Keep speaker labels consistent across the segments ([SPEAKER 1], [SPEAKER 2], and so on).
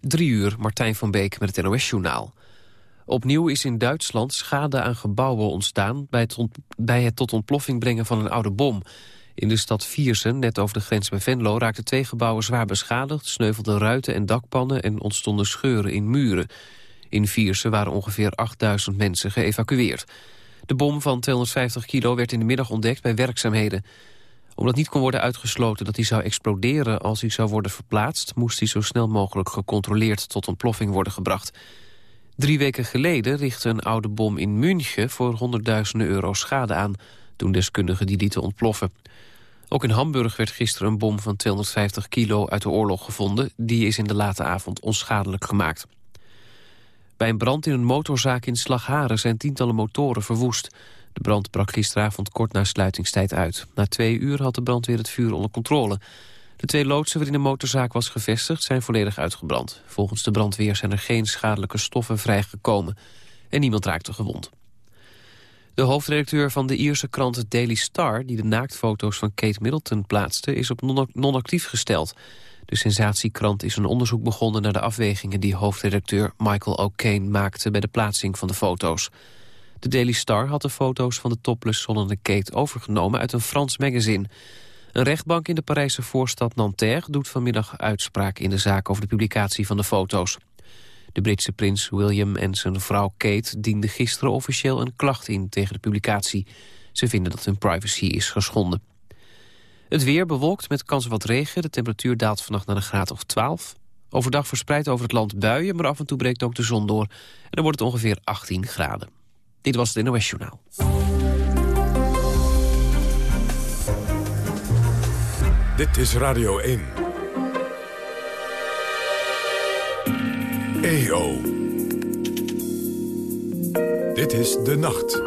[SPEAKER 1] Drie uur, Martijn van Beek met het NOS-journaal. Opnieuw is in Duitsland schade aan gebouwen ontstaan... Bij het, bij het tot ontploffing brengen van een oude bom. In de stad Viersen, net over de grens bij Venlo... raakten twee gebouwen zwaar beschadigd... sneuvelden ruiten en dakpannen en ontstonden scheuren in muren. In Viersen waren ongeveer 8000 mensen geëvacueerd. De bom van 250 kilo werd in de middag ontdekt bij werkzaamheden omdat niet kon worden uitgesloten dat hij zou exploderen als hij zou worden verplaatst... moest hij zo snel mogelijk gecontroleerd tot ontploffing worden gebracht. Drie weken geleden richtte een oude bom in München voor honderdduizenden euro schade aan... toen deskundigen die lieten ontploffen. Ook in Hamburg werd gisteren een bom van 250 kilo uit de oorlog gevonden. Die is in de late avond onschadelijk gemaakt. Bij een brand in een motorzaak in Slagharen zijn tientallen motoren verwoest. De brand brak gisteravond kort na sluitingstijd uit. Na twee uur had de brandweer het vuur onder controle. De twee loodsen waarin de motorzaak was gevestigd zijn volledig uitgebrand. Volgens de brandweer zijn er geen schadelijke stoffen vrijgekomen. En niemand raakte gewond. De hoofdredacteur van de Ierse krant Daily Star... die de naaktfoto's van Kate Middleton plaatste... is op non-actief gesteld. De sensatiekrant is een onderzoek begonnen naar de afwegingen... die hoofdredacteur Michael O'Kane maakte bij de plaatsing van de foto's. De Daily Star had de foto's van de topless zonnende Kate overgenomen uit een Frans magazine. Een rechtbank in de Parijse voorstad Nanterre doet vanmiddag uitspraak in de zaak over de publicatie van de foto's. De Britse prins William en zijn vrouw Kate dienden gisteren officieel een klacht in tegen de publicatie. Ze vinden dat hun privacy is geschonden. Het weer bewolkt met kans op wat regen. De temperatuur daalt vannacht naar een graad of 12. Overdag verspreid over het land buien, maar af en toe breekt ook de zon door. En dan wordt het ongeveer 18 graden. Dit was het NOS Journaal.
[SPEAKER 2] Dit is Radio 1. EO. Dit is De Nacht.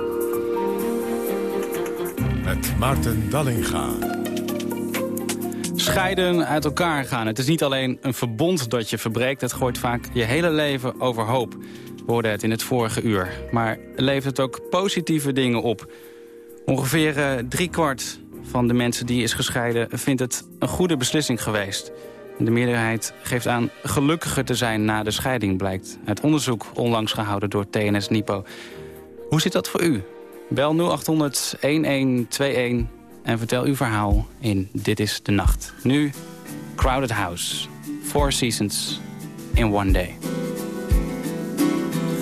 [SPEAKER 2] Met Maarten Dallinga.
[SPEAKER 3] Scheiden, uit elkaar gaan. Het is niet alleen een verbond dat je verbreekt. Het gooit vaak je hele leven overhoop. We hoorden het in het vorige uur. Maar levert het ook positieve dingen op. Ongeveer uh, driekwart van de mensen die is gescheiden... vindt het een goede beslissing geweest. De meerderheid geeft aan gelukkiger te zijn na de scheiding... blijkt uit onderzoek onlangs gehouden door TNS Nipo. Hoe zit dat voor u? Bel 0800-1121 en vertel uw verhaal in Dit is de Nacht. Nu Crowded House. Four Seasons in One Day.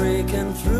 [SPEAKER 4] up the creek and through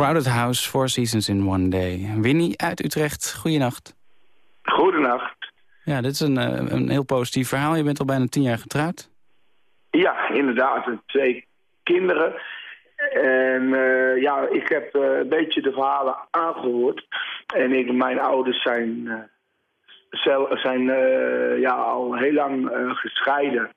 [SPEAKER 3] Crowded House, Four Seasons in One Day. Winnie uit Utrecht, goeienacht.
[SPEAKER 5] Goedenacht.
[SPEAKER 3] Ja, dit is een, eh, een heel positief verhaal. Je bent al bijna tien jaar getrouwd.
[SPEAKER 5] Ja, inderdaad. Twee kinderen. En uh, ja, ik heb uh, een beetje de verhalen aangehoord. En ik, mijn ouders zijn, uh, zelf, zijn ja, al heel lang gescheiden.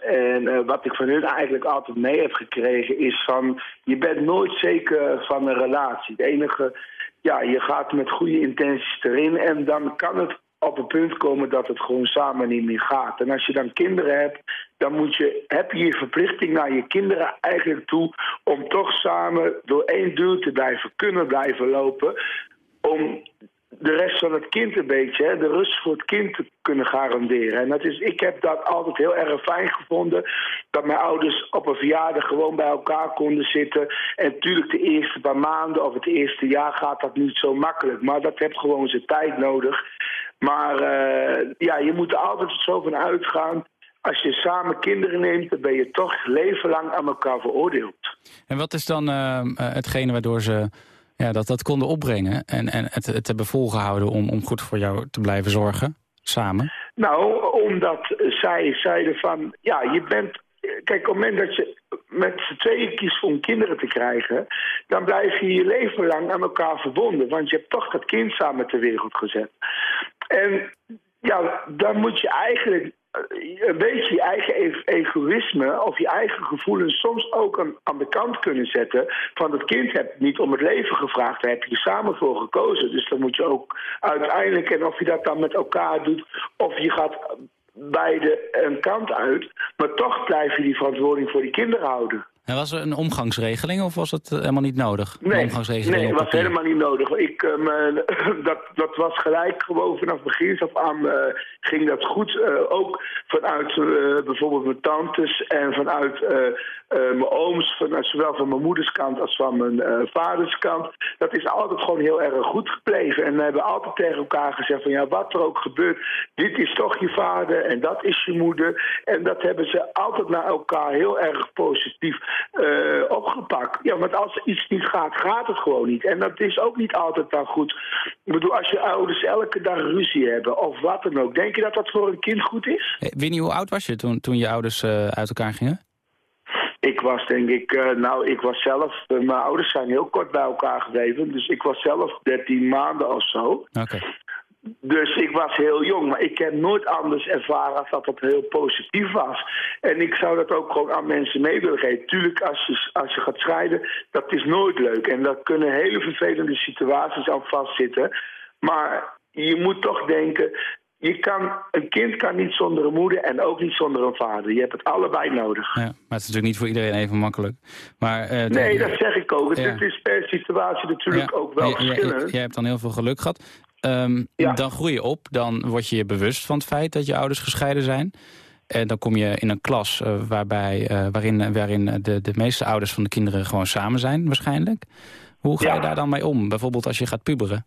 [SPEAKER 5] En wat ik van hun eigenlijk altijd mee heb gekregen is van... je bent nooit zeker van een relatie. Het enige, ja, je gaat met goede intenties erin en dan kan het op een punt komen dat het gewoon samen niet meer gaat. En als je dan kinderen hebt, dan moet je, heb je je verplichting naar je kinderen eigenlijk toe... om toch samen door één deur te blijven kunnen blijven lopen... om de rest van het kind een beetje, hè, de rust voor het kind te kunnen garanderen. En dat is, ik heb dat altijd heel erg fijn gevonden. Dat mijn ouders op een verjaardag gewoon bij elkaar konden zitten. En natuurlijk de eerste paar maanden of het eerste jaar gaat dat niet zo makkelijk. Maar dat heeft gewoon zijn tijd nodig. Maar uh, ja, je moet er altijd zo van uitgaan. Als je samen kinderen neemt, dan ben je toch leven lang aan elkaar veroordeeld.
[SPEAKER 3] En wat is dan uh, hetgene waardoor ze ja, dat, dat konden opbrengen... en, en het, het hebben volgehouden om, om goed voor jou te blijven zorgen, samen?
[SPEAKER 5] Nou, omdat zij zeiden van... ja, je bent kijk, op het moment dat je met z'n tweeën kiest om kinderen te krijgen... dan blijf je je leven lang aan elkaar verbonden. Want je hebt toch dat kind samen ter wereld gezet. En ja, dan moet je eigenlijk een beetje je eigen egoïsme of je eigen gevoelens soms ook aan, de kant kunnen zetten. Van het kind hebt niet om het leven gevraagd, daar heb je samen voor gekozen. Dus dan moet je ook uiteindelijk, en of je dat dan met elkaar doet, of je gaat beide een kant uit, maar toch blijf je die verantwoording voor die kinderen houden.
[SPEAKER 3] En was er een omgangsregeling of was het helemaal niet nodig?
[SPEAKER 5] Nee, omgangsregeling nee het was helemaal niet nodig. Ik, um, dat, dat was gelijk gewoon vanaf begin af aan uh, ging dat goed. Uh, ook vanuit uh, bijvoorbeeld mijn tantes en vanuit mijn ooms, vanuit, zowel van mijn moeders kant als van mijn vaders kant. Dat is altijd gewoon heel erg goed gebleven. En we hebben altijd tegen elkaar gezegd van ja, wat er ook gebeurt, dit is toch je vader en dat is je moeder. En dat hebben ze altijd naar elkaar heel erg positief uh, opgepakt. Ja, want als iets niet gaat, gaat het gewoon niet. En dat is ook niet altijd dan goed. Ik bedoel, als je ouders elke dag ruzie hebben of wat dan ook... denk je dat dat voor een kind goed is?
[SPEAKER 3] Hey, Winnie, hoe oud was je toen, toen je ouders uh, uit elkaar gingen?
[SPEAKER 5] Ik was denk ik, uh, nou ik was zelf, mijn ouders zijn heel kort bij elkaar gebleven. Dus ik was zelf 13 maanden of zo.
[SPEAKER 3] Oké.
[SPEAKER 5] Dus ik was heel jong, maar ik heb nooit anders ervaren als dat dat heel positief was. En ik zou dat ook gewoon aan mensen mee willen geven. Tuurlijk, als je, als je gaat scheiden, dat is nooit leuk. En daar kunnen hele vervelende situaties aan vastzitten. Maar je moet toch denken, je kan, een kind kan niet zonder een moeder en ook niet zonder een vader. Je hebt het allebei nodig.
[SPEAKER 3] Ja, maar het is natuurlijk niet voor iedereen even makkelijk. Maar, uh,
[SPEAKER 5] nee, dat zeg ik ook. Het is per situatie natuurlijk ook wel verschillend.
[SPEAKER 3] Jij hebt dan heel veel geluk gehad. Um, Dan groei je op, dan word je je bewust van het feit dat je ouders gescheiden zijn. En dan kom je in een klas uh, waarbij, uh, waarin, waarin de, de meeste ouders van de kinderen gewoon samen zijn waarschijnlijk. Hoe ga je daar dan mee om? Bijvoorbeeld als je gaat puberen?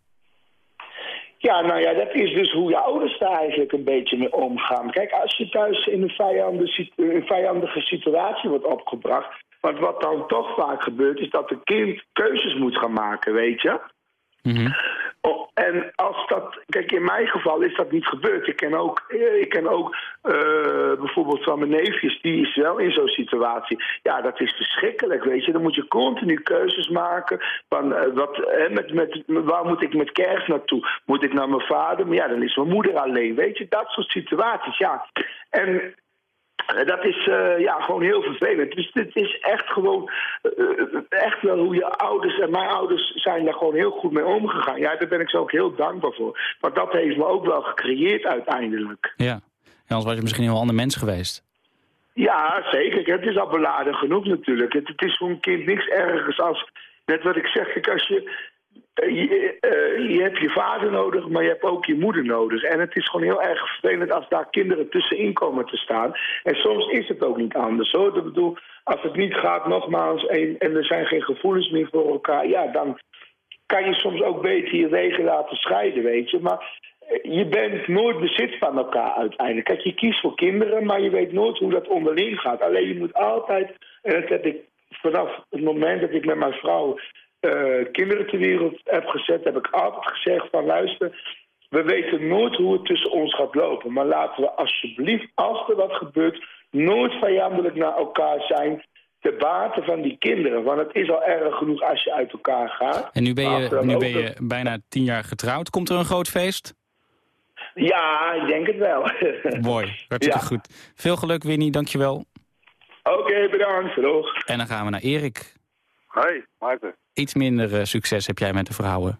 [SPEAKER 5] Ja, nou ja, dat is dus hoe je ouders daar eigenlijk een beetje mee omgaan. Kijk, als je thuis in een vijandige, een vijandige situatie wordt opgebracht... want wat dan toch vaak gebeurt, is dat een kind keuzes moet gaan maken, weet je... Mm Oh, en als dat, kijk, in mijn geval is dat niet gebeurd. Ik ken ook, eh, ik ken ook uh, bijvoorbeeld van mijn neefjes, die is wel in zo'n situatie. Ja, dat is verschrikkelijk, weet je. Dan moet je continu keuzes maken van uh, wat, met, met, waar moet ik met kerst naartoe? Moet ik naar mijn vader? Maar ja, dan is mijn moeder alleen, weet je. Dat soort situaties, ja. En eh, dat is uh, ja, gewoon heel vervelend. Dus dit is echt gewoon, uh, echt wel hoe je ouders, en mijn ouders zijn daar gewoon heel goed mee omgegaan. Ja, daar ben ik ze ook heel dankbaar voor. Maar dat heeft me ook wel gecreëerd uiteindelijk.
[SPEAKER 3] Ja, en anders was je misschien een heel ander mens geweest.
[SPEAKER 5] Ja, zeker. Het is al beladen genoeg natuurlijk. Het, het is voor een kind niks ergers als, net wat ik zeg, als je eh, je, uh, je, hebt je vader nodig, maar je hebt ook je moeder nodig. En het is gewoon heel erg vervelend als daar kinderen tussenin komen te staan. En soms is het ook niet anders. Hoor. Ik bedoel, als het niet gaat, nogmaals, en, en er zijn geen gevoelens meer voor elkaar... ja, dan kan je soms ook beter je wegen laten scheiden, weet je. Maar eh, je bent nooit bezit van elkaar uiteindelijk. Kijk, je kiest voor kinderen, maar je weet nooit hoe dat onderling gaat. Alleen je moet altijd, en dat heb ik vanaf het moment dat ik met mijn vrouw eh, kinderen ter wereld heb gezet, heb ik altijd gezegd van luister, we weten nooit hoe het tussen ons gaat lopen. Maar laten we alsjeblieft, als er wat gebeurt, nooit vijandelijk naar elkaar zijn te baten van die kinderen. Want het is al erg genoeg als je uit elkaar gaat.
[SPEAKER 3] En nu ben je, nu ben je bijna tien jaar getrouwd. Komt er een groot feest?
[SPEAKER 5] Ja, ik denk het wel.
[SPEAKER 3] Mooi, hartstikke goed. Veel geluk Winnie, dankjewel.
[SPEAKER 5] Oké, bedankt. Doeg.
[SPEAKER 3] En dan gaan we naar Erik.
[SPEAKER 6] Hoi, Maarten.
[SPEAKER 3] Iets minder uh, succes heb jij met de vrouwen.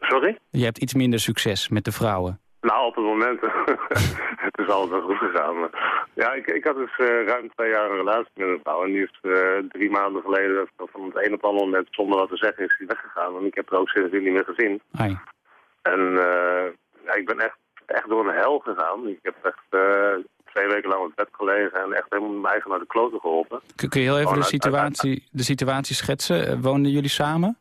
[SPEAKER 6] Sorry?
[SPEAKER 3] Je hebt iets minder succes met de vrouwen.
[SPEAKER 6] Nou, op het moment. het is altijd wel goed gegaan. Maar... Ja, ik, ik had dus uh, ruim twee jaar een relatie met een vrouw. En die is uh, drie maanden geleden van het een op het andere moment zonder wat te zeggen is hij weggegaan. En ik heb er ook sindsdien niet meer gezien.
[SPEAKER 3] Ai.
[SPEAKER 6] En ja, ik ben echt, echt door een hel gegaan. Ik heb echt twee weken lang op bed gelegen en echt helemaal mijn eigen naar de kloten geholpen.
[SPEAKER 3] Kun, je heel even de situatie, de situatie schetsen? Woonden jullie samen?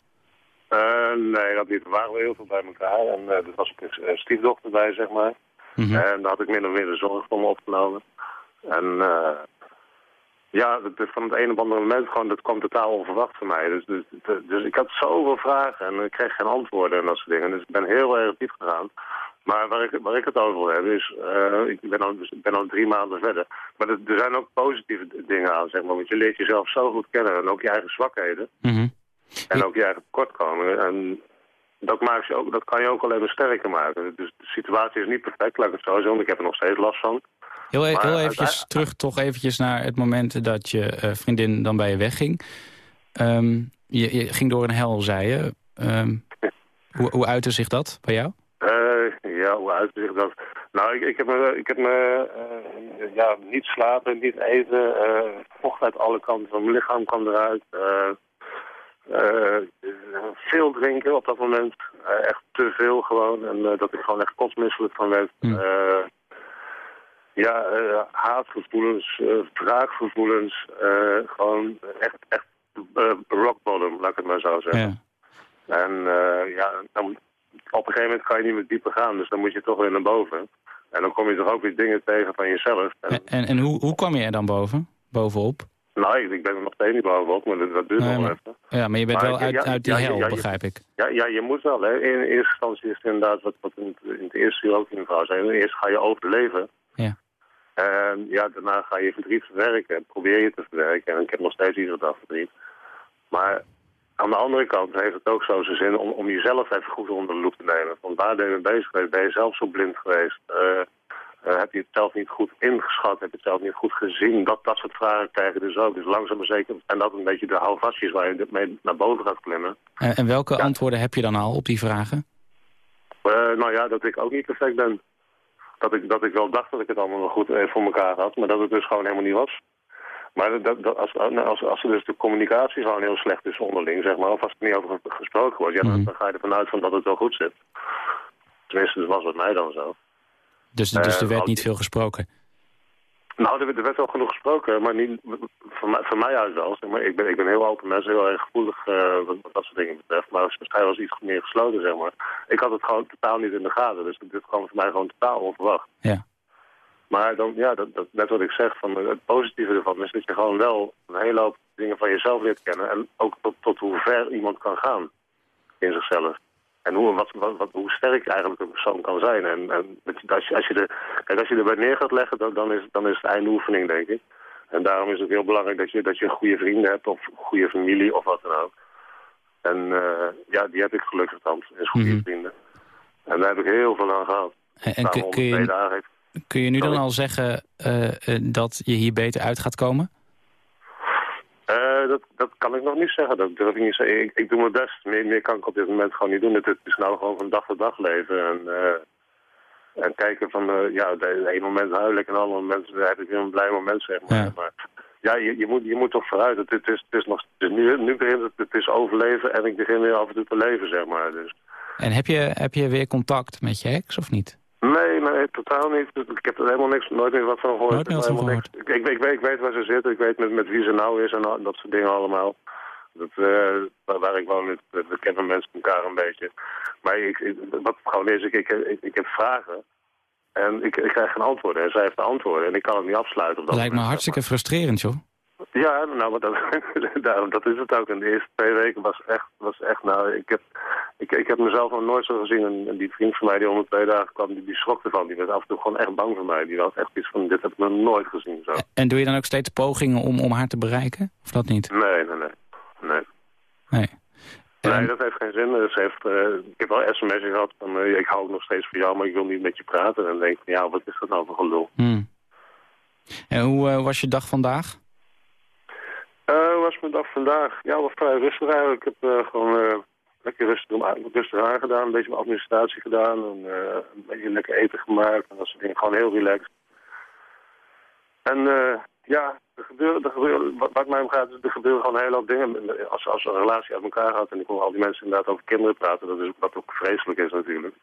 [SPEAKER 6] Uh, nee, dat niet. We waren heel veel bij elkaar. En uh, er was ook een stiefdochter bij, zeg maar. Mm -hmm. En daar had ik min of meer de zorg voor me opgenomen. En uh, ja, dat, van het een op andere moment gewoon, dat kwam totaal onverwacht voor mij. Dus, dus, dus ik had zoveel vragen en ik kreeg geen antwoorden en dat soort dingen. Dus ik ben heel erg diep gegaan. Maar waar ik, waar ik het over wil hebben is, uh, ik ben al, ben al drie maanden verder. Maar er, er, zijn ook positieve dingen aan, zeg maar. Want je leert jezelf zo goed kennen en ook je eigen zwakheden.
[SPEAKER 3] Mm -hmm.
[SPEAKER 6] En ook je eigen tekortkomingen. En dat, maakt je ook, dat kan je ook alleen maar sterker maken. Dus de situatie is niet perfect, laat ik het zo zeggen. Want ik heb er nog steeds last van.
[SPEAKER 3] Heel, e heel eventjes terug toch eventjes naar het moment dat je uh, vriendin dan bij je wegging. Um, je, je, ging door een hel, zei je. Um, hoe, hoe uitte zich dat bij jou?
[SPEAKER 6] Uh, ja, hoe zich dat? Nou, ik, ik heb me, ik heb me uh, ja, niet slapen, niet eten. vocht uit alle kanten van mijn lichaam kwam eruit. veel drinken op dat moment. echt te veel gewoon. En dat ik gewoon echt kotsmisselijk van werd.
[SPEAKER 3] Mm.
[SPEAKER 6] Ja, uh, haatgevoelens, uh, wraakgevoelens, uh, gewoon echt, echt rock bottom, laat ik het maar zo zeggen.
[SPEAKER 3] Ja.
[SPEAKER 6] En ja, dan, op een gegeven moment kan je niet meer dieper gaan, dus dan moet je toch weer naar boven. En dan kom je toch ook weer dingen tegen van jezelf.
[SPEAKER 3] En, en, en hoe, hoe kwam je er dan boven, bovenop?
[SPEAKER 6] Nou, ik, ik ben er nog steeds niet bovenop, maar dat, dat duurt
[SPEAKER 3] nee,
[SPEAKER 6] nog
[SPEAKER 3] maar,
[SPEAKER 6] even.
[SPEAKER 3] Ja, maar je bent
[SPEAKER 6] Maar
[SPEAKER 3] wel
[SPEAKER 6] ik-
[SPEAKER 3] uit,
[SPEAKER 6] ja,
[SPEAKER 3] uit die
[SPEAKER 6] ja,
[SPEAKER 3] hel,
[SPEAKER 6] ja,
[SPEAKER 3] begrijp ik.
[SPEAKER 6] Ja, ja, je moet wel. Hè. In, in eerste instantie is het inderdaad wat, wat in, het, in het eerste uur ook in de vrouw zei. Eerst ga je overleven.
[SPEAKER 3] Ja.
[SPEAKER 6] En ja, daarna ga je verdriet verwerken. Probeer je te verwerken. En ik heb nog steeds iedere dag verdriet. Maar aan de andere kant heeft het ook zo zijn zin om, om jezelf even goed onder de loep te nemen. Want waar ben je mee bezig geweest? Ben je zelf zo blind geweest? Eh, eh, heb je het zelf niet goed ingeschat? Heb je het zelf niet goed gezien? Dat, dat soort vragen krijgen dus ook. Dus langzaam maar zeker. En dat een beetje de houvastjes waar je mee naar boven gaat klimmen.
[SPEAKER 3] En, en welke
[SPEAKER 6] Ja.
[SPEAKER 3] antwoorden heb je dan al op die vragen?
[SPEAKER 6] Eh, nou ja, dat ik ook niet perfect ben. Dat ik, dat ik wel dacht dat ik het allemaal wel goed voor elkaar had, maar dat het dus gewoon helemaal niet was. Maar dat, dat, als, als, als er dus de communicatie gewoon heel slecht is onderling, zeg maar, of als er niet over gesproken wordt, ja, dan,
[SPEAKER 3] Mhm.
[SPEAKER 6] dan ga je ervan uit van dat het wel goed zit. Tenminste, dat was het mij dan zo.
[SPEAKER 3] Dus, dus er
[SPEAKER 6] Eh,
[SPEAKER 3] werd niet veel gesproken.
[SPEAKER 6] Nou, er, werd- er werd wel genoeg gesproken, maar niet, van, mij, van mij uit wel. zeg Maar ik, ben, ik ben heel open mensen, heel erg gevoelig eh, wat, wat dat soort dingen betreft. Maar hij was iets meer gesloten, zeg maar. Ik had het gewoon totaal niet in de gaten, dus dit kwam voor mij gewoon totaal onverwacht.
[SPEAKER 3] Ja.
[SPEAKER 6] Maar dan, ja, dat, dat, net wat ik zeg, van het positieve ervan is dat je gewoon wel een hele hoop dingen van jezelf leert kennen. En ook tot, tot hoe ver iemand kan gaan in zichzelf. En hoe, wat, wat, wat, hoe sterk eigenlijk een persoon kan zijn. En, en als, je, als, je er, kijk, als je erbij neer gaat leggen, dan, dan, is, dan is het einde oefening, denk ik. En daarom is het heel belangrijk dat je, dat je goede vrienden hebt of goede familie of wat dan ook. En eh, ja, die heb ik gelukkig dan, is goede
[SPEAKER 3] Mhm.
[SPEAKER 6] vrienden. En daar heb ik heel veel aan gehad.
[SPEAKER 3] En, en kun, je,
[SPEAKER 6] dagen.
[SPEAKER 3] Kun je nu dan al zeggen eh, eh, dat je hier beter uit gaat komen?
[SPEAKER 6] Eh, dat, dat kan ik nog niet zeggen. Dat durf ik niet zeggen. Ik, ik doe mijn best. Meer, meer kan ik op dit moment gewoon niet doen. Het, het is nou gewoon van dag tot dag leven. En, en kijken van, ja, de, de ene moment huil ik en de andere moment heb ik weer een blij moment, zeg maar.
[SPEAKER 3] Ja.
[SPEAKER 6] Maar ja, je, je, moet, je moet toch vooruit. Het, het is, het is nog, het is nu, nu begint het, het is overleven en ik begin weer af en toe te leven, zeg maar. Dus.
[SPEAKER 3] En heb je, heb je weer contact met je ex of niet?
[SPEAKER 6] Nee, nee, totaal niet. Ik heb er helemaal niks, nooit meer wat van gehoord.
[SPEAKER 3] Nooit meer wat van
[SPEAKER 6] Helemaal niks. Ik, ik, ik, weet, ik weet waar ze zit, ik weet met, met wie ze nou is en dat soort dingen allemaal. Dat, eh, waar, waar ik woon, het- we kennen mensen elkaar een beetje. Maar ik, ik, wat gewoon is, ik, ik, ik, heb vragen en ik, ik krijg geen antwoorden. En zij heeft de antwoorden en ik kan het niet afsluiten. Op dat
[SPEAKER 3] Dat lijkt me
[SPEAKER 6] moment,
[SPEAKER 3] hartstikke frustrerend, joh.
[SPEAKER 6] Ja, nou, dat, dat is het ook. In de eerste twee weken was echt, was echt nou, ik heb, ik, ik heb mezelf nog nooit zo gezien. En, die vriend van mij die om de twee dagen kwam, die, die schrok ervan. Die werd af en toe gewoon echt bang voor mij. Die was echt iets van, dit heb ik nog nooit gezien. Zo.
[SPEAKER 3] En doe je dan ook steeds pogingen om, om haar te bereiken? Of dat niet?
[SPEAKER 6] Nee, nee, nee. Nee.
[SPEAKER 3] Nee.
[SPEAKER 6] Nee, dat heeft geen zin. Dus heeft, uh, ik heb wel sms gehad van, uh, ik hou nog steeds van jou, maar ik wil niet met je praten. En dan denk ik ja, wat is dat nou voor gelul?
[SPEAKER 3] Hmm. En hoe uh, was je dag vandaag?
[SPEAKER 6] Uh, was mijn dag vandaag? Ja, wel vrij rustig eigenlijk. Ik heb uh, gewoon uh, lekker rustig, rustig aan gedaan, een beetje mijn administratie gedaan. En, een beetje lekker eten gemaakt en dat soort dingen. Gewoon heel relaxed. En ja, er gebeuren, er gebeuren, wat, wat mij om gaat, er gebeuren gewoon een hele dingen. Als, als een relatie uit elkaar gaat en ik hoor al die mensen inderdaad over kinderen praten, dat is wat ook vreselijk is natuurlijk.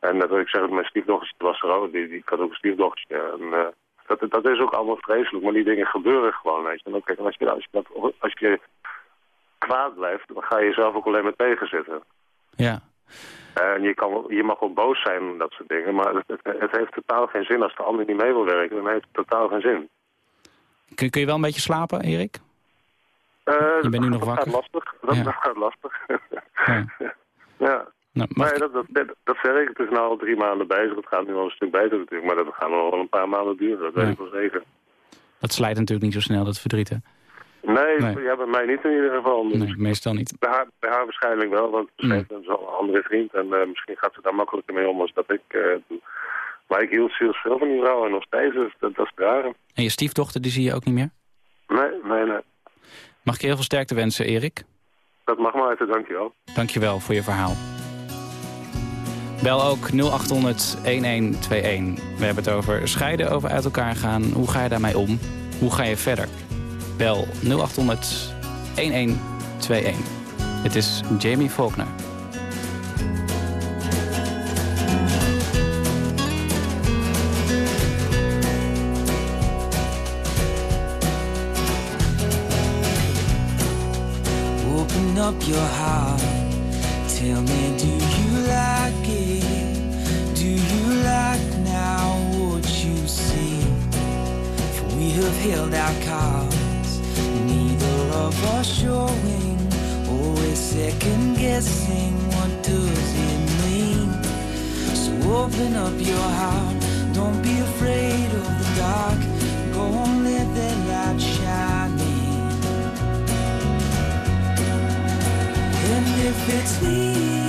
[SPEAKER 6] En dat wil ik zeggen, mijn stiefdochtertje was er ook, die, die, had ook een stiefdochtertje. En, dat, dat is ook allemaal vreselijk, maar die dingen gebeuren gewoon, weet je. En kijk, als je, als je, als je kwaad blijft, dan ga je jezelf ook alleen maar tegenzitten.
[SPEAKER 3] Ja.
[SPEAKER 6] En je, kan, je mag wel boos zijn om dat soort dingen, maar het, het, heeft totaal geen zin. Als de ander niet mee wil werken, dan heeft het totaal geen zin.
[SPEAKER 3] Kun, kun je wel een beetje slapen, Erik?
[SPEAKER 6] Uh,
[SPEAKER 3] je bent nu nog wakker?
[SPEAKER 6] Dat gaat lastig. Dat, ja. gaat lastig. ja. ja. Nou, nee, dat, dat, dat, dat zeg ik. Het is nu al drie maanden bezig. Het gaat nu al een stuk beter natuurlijk. Maar dat gaat nog wel een paar maanden duren. Dat weet ik wel zeker.
[SPEAKER 3] Dat slijt natuurlijk niet zo snel, dat verdriet, hè?
[SPEAKER 6] Nee, nee. Ja, bij mij niet in ieder geval. Dus
[SPEAKER 3] nee, meestal niet.
[SPEAKER 6] Bij haar, bij haar waarschijnlijk wel, want ze heeft een andere vriend. En uh, misschien gaat ze daar makkelijker mee om als dat ik uh, doe. Maar ik hield heel veel van die vrouw en nog steeds, dus dat, dat is raar.
[SPEAKER 3] En je stiefdochter, die zie je ook niet meer?
[SPEAKER 6] Nee, nee, nee.
[SPEAKER 3] Mag ik je heel veel sterkte wensen, Erik?
[SPEAKER 6] Dat mag maar, dankjewel.
[SPEAKER 3] Dankjewel voor je verhaal. Bel ook 0800 1121. We hebben het over scheiden, over uit elkaar gaan. Hoe ga je daarmee om? Hoe ga je verder? Bel 0800 1121. Het is Jamie Faulkner.
[SPEAKER 7] Open up your heart. Tell me, have held our cards, neither of us showing, always second guessing. What does it mean? So open up your heart, don't be afraid of the dark. Go on, let that light shining. And if it's me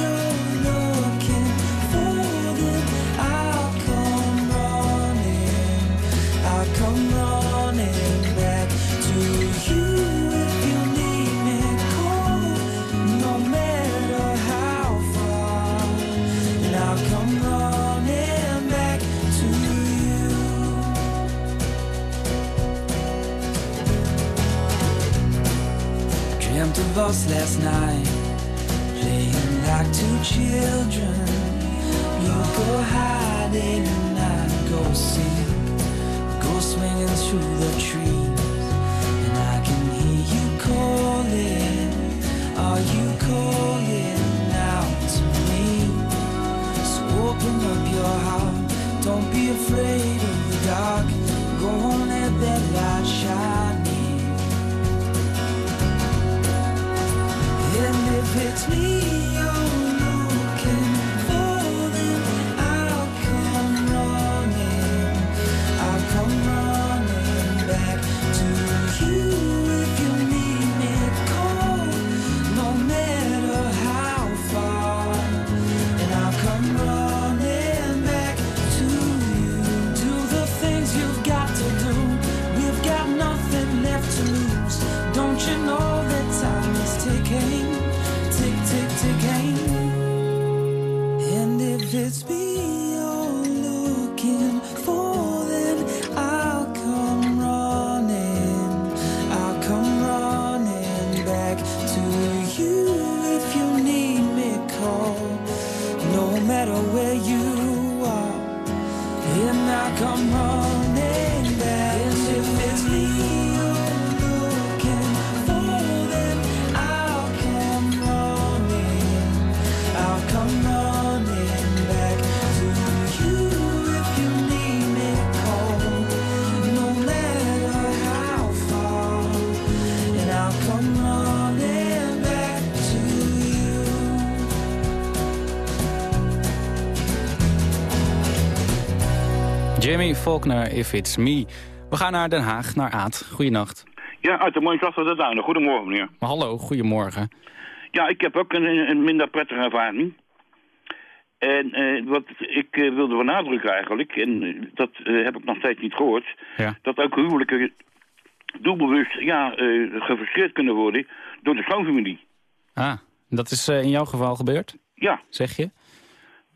[SPEAKER 7] Us last night, playing like two children. You go hiding and I go seek, go swinging through the trees,
[SPEAKER 3] Faulkner, If It's Me. We gaan naar Den Haag, naar Aad. Goedenacht.
[SPEAKER 8] Ja, uit de mooie stad van de Duinen. Goedemorgen, meneer.
[SPEAKER 3] Maar hallo, goedemorgen.
[SPEAKER 8] Ja, ik heb ook een, een minder prettige ervaring. En eh, wat ik eh, wilde benadrukken eigenlijk, en dat eh, heb ik nog steeds niet gehoord...
[SPEAKER 3] Ja.
[SPEAKER 8] dat ook huwelijken doelbewust ja, gefrustreerd kunnen worden door de schoonfamilie.
[SPEAKER 3] Ah, dat is in jouw geval gebeurd,
[SPEAKER 8] Ja,
[SPEAKER 3] zeg je?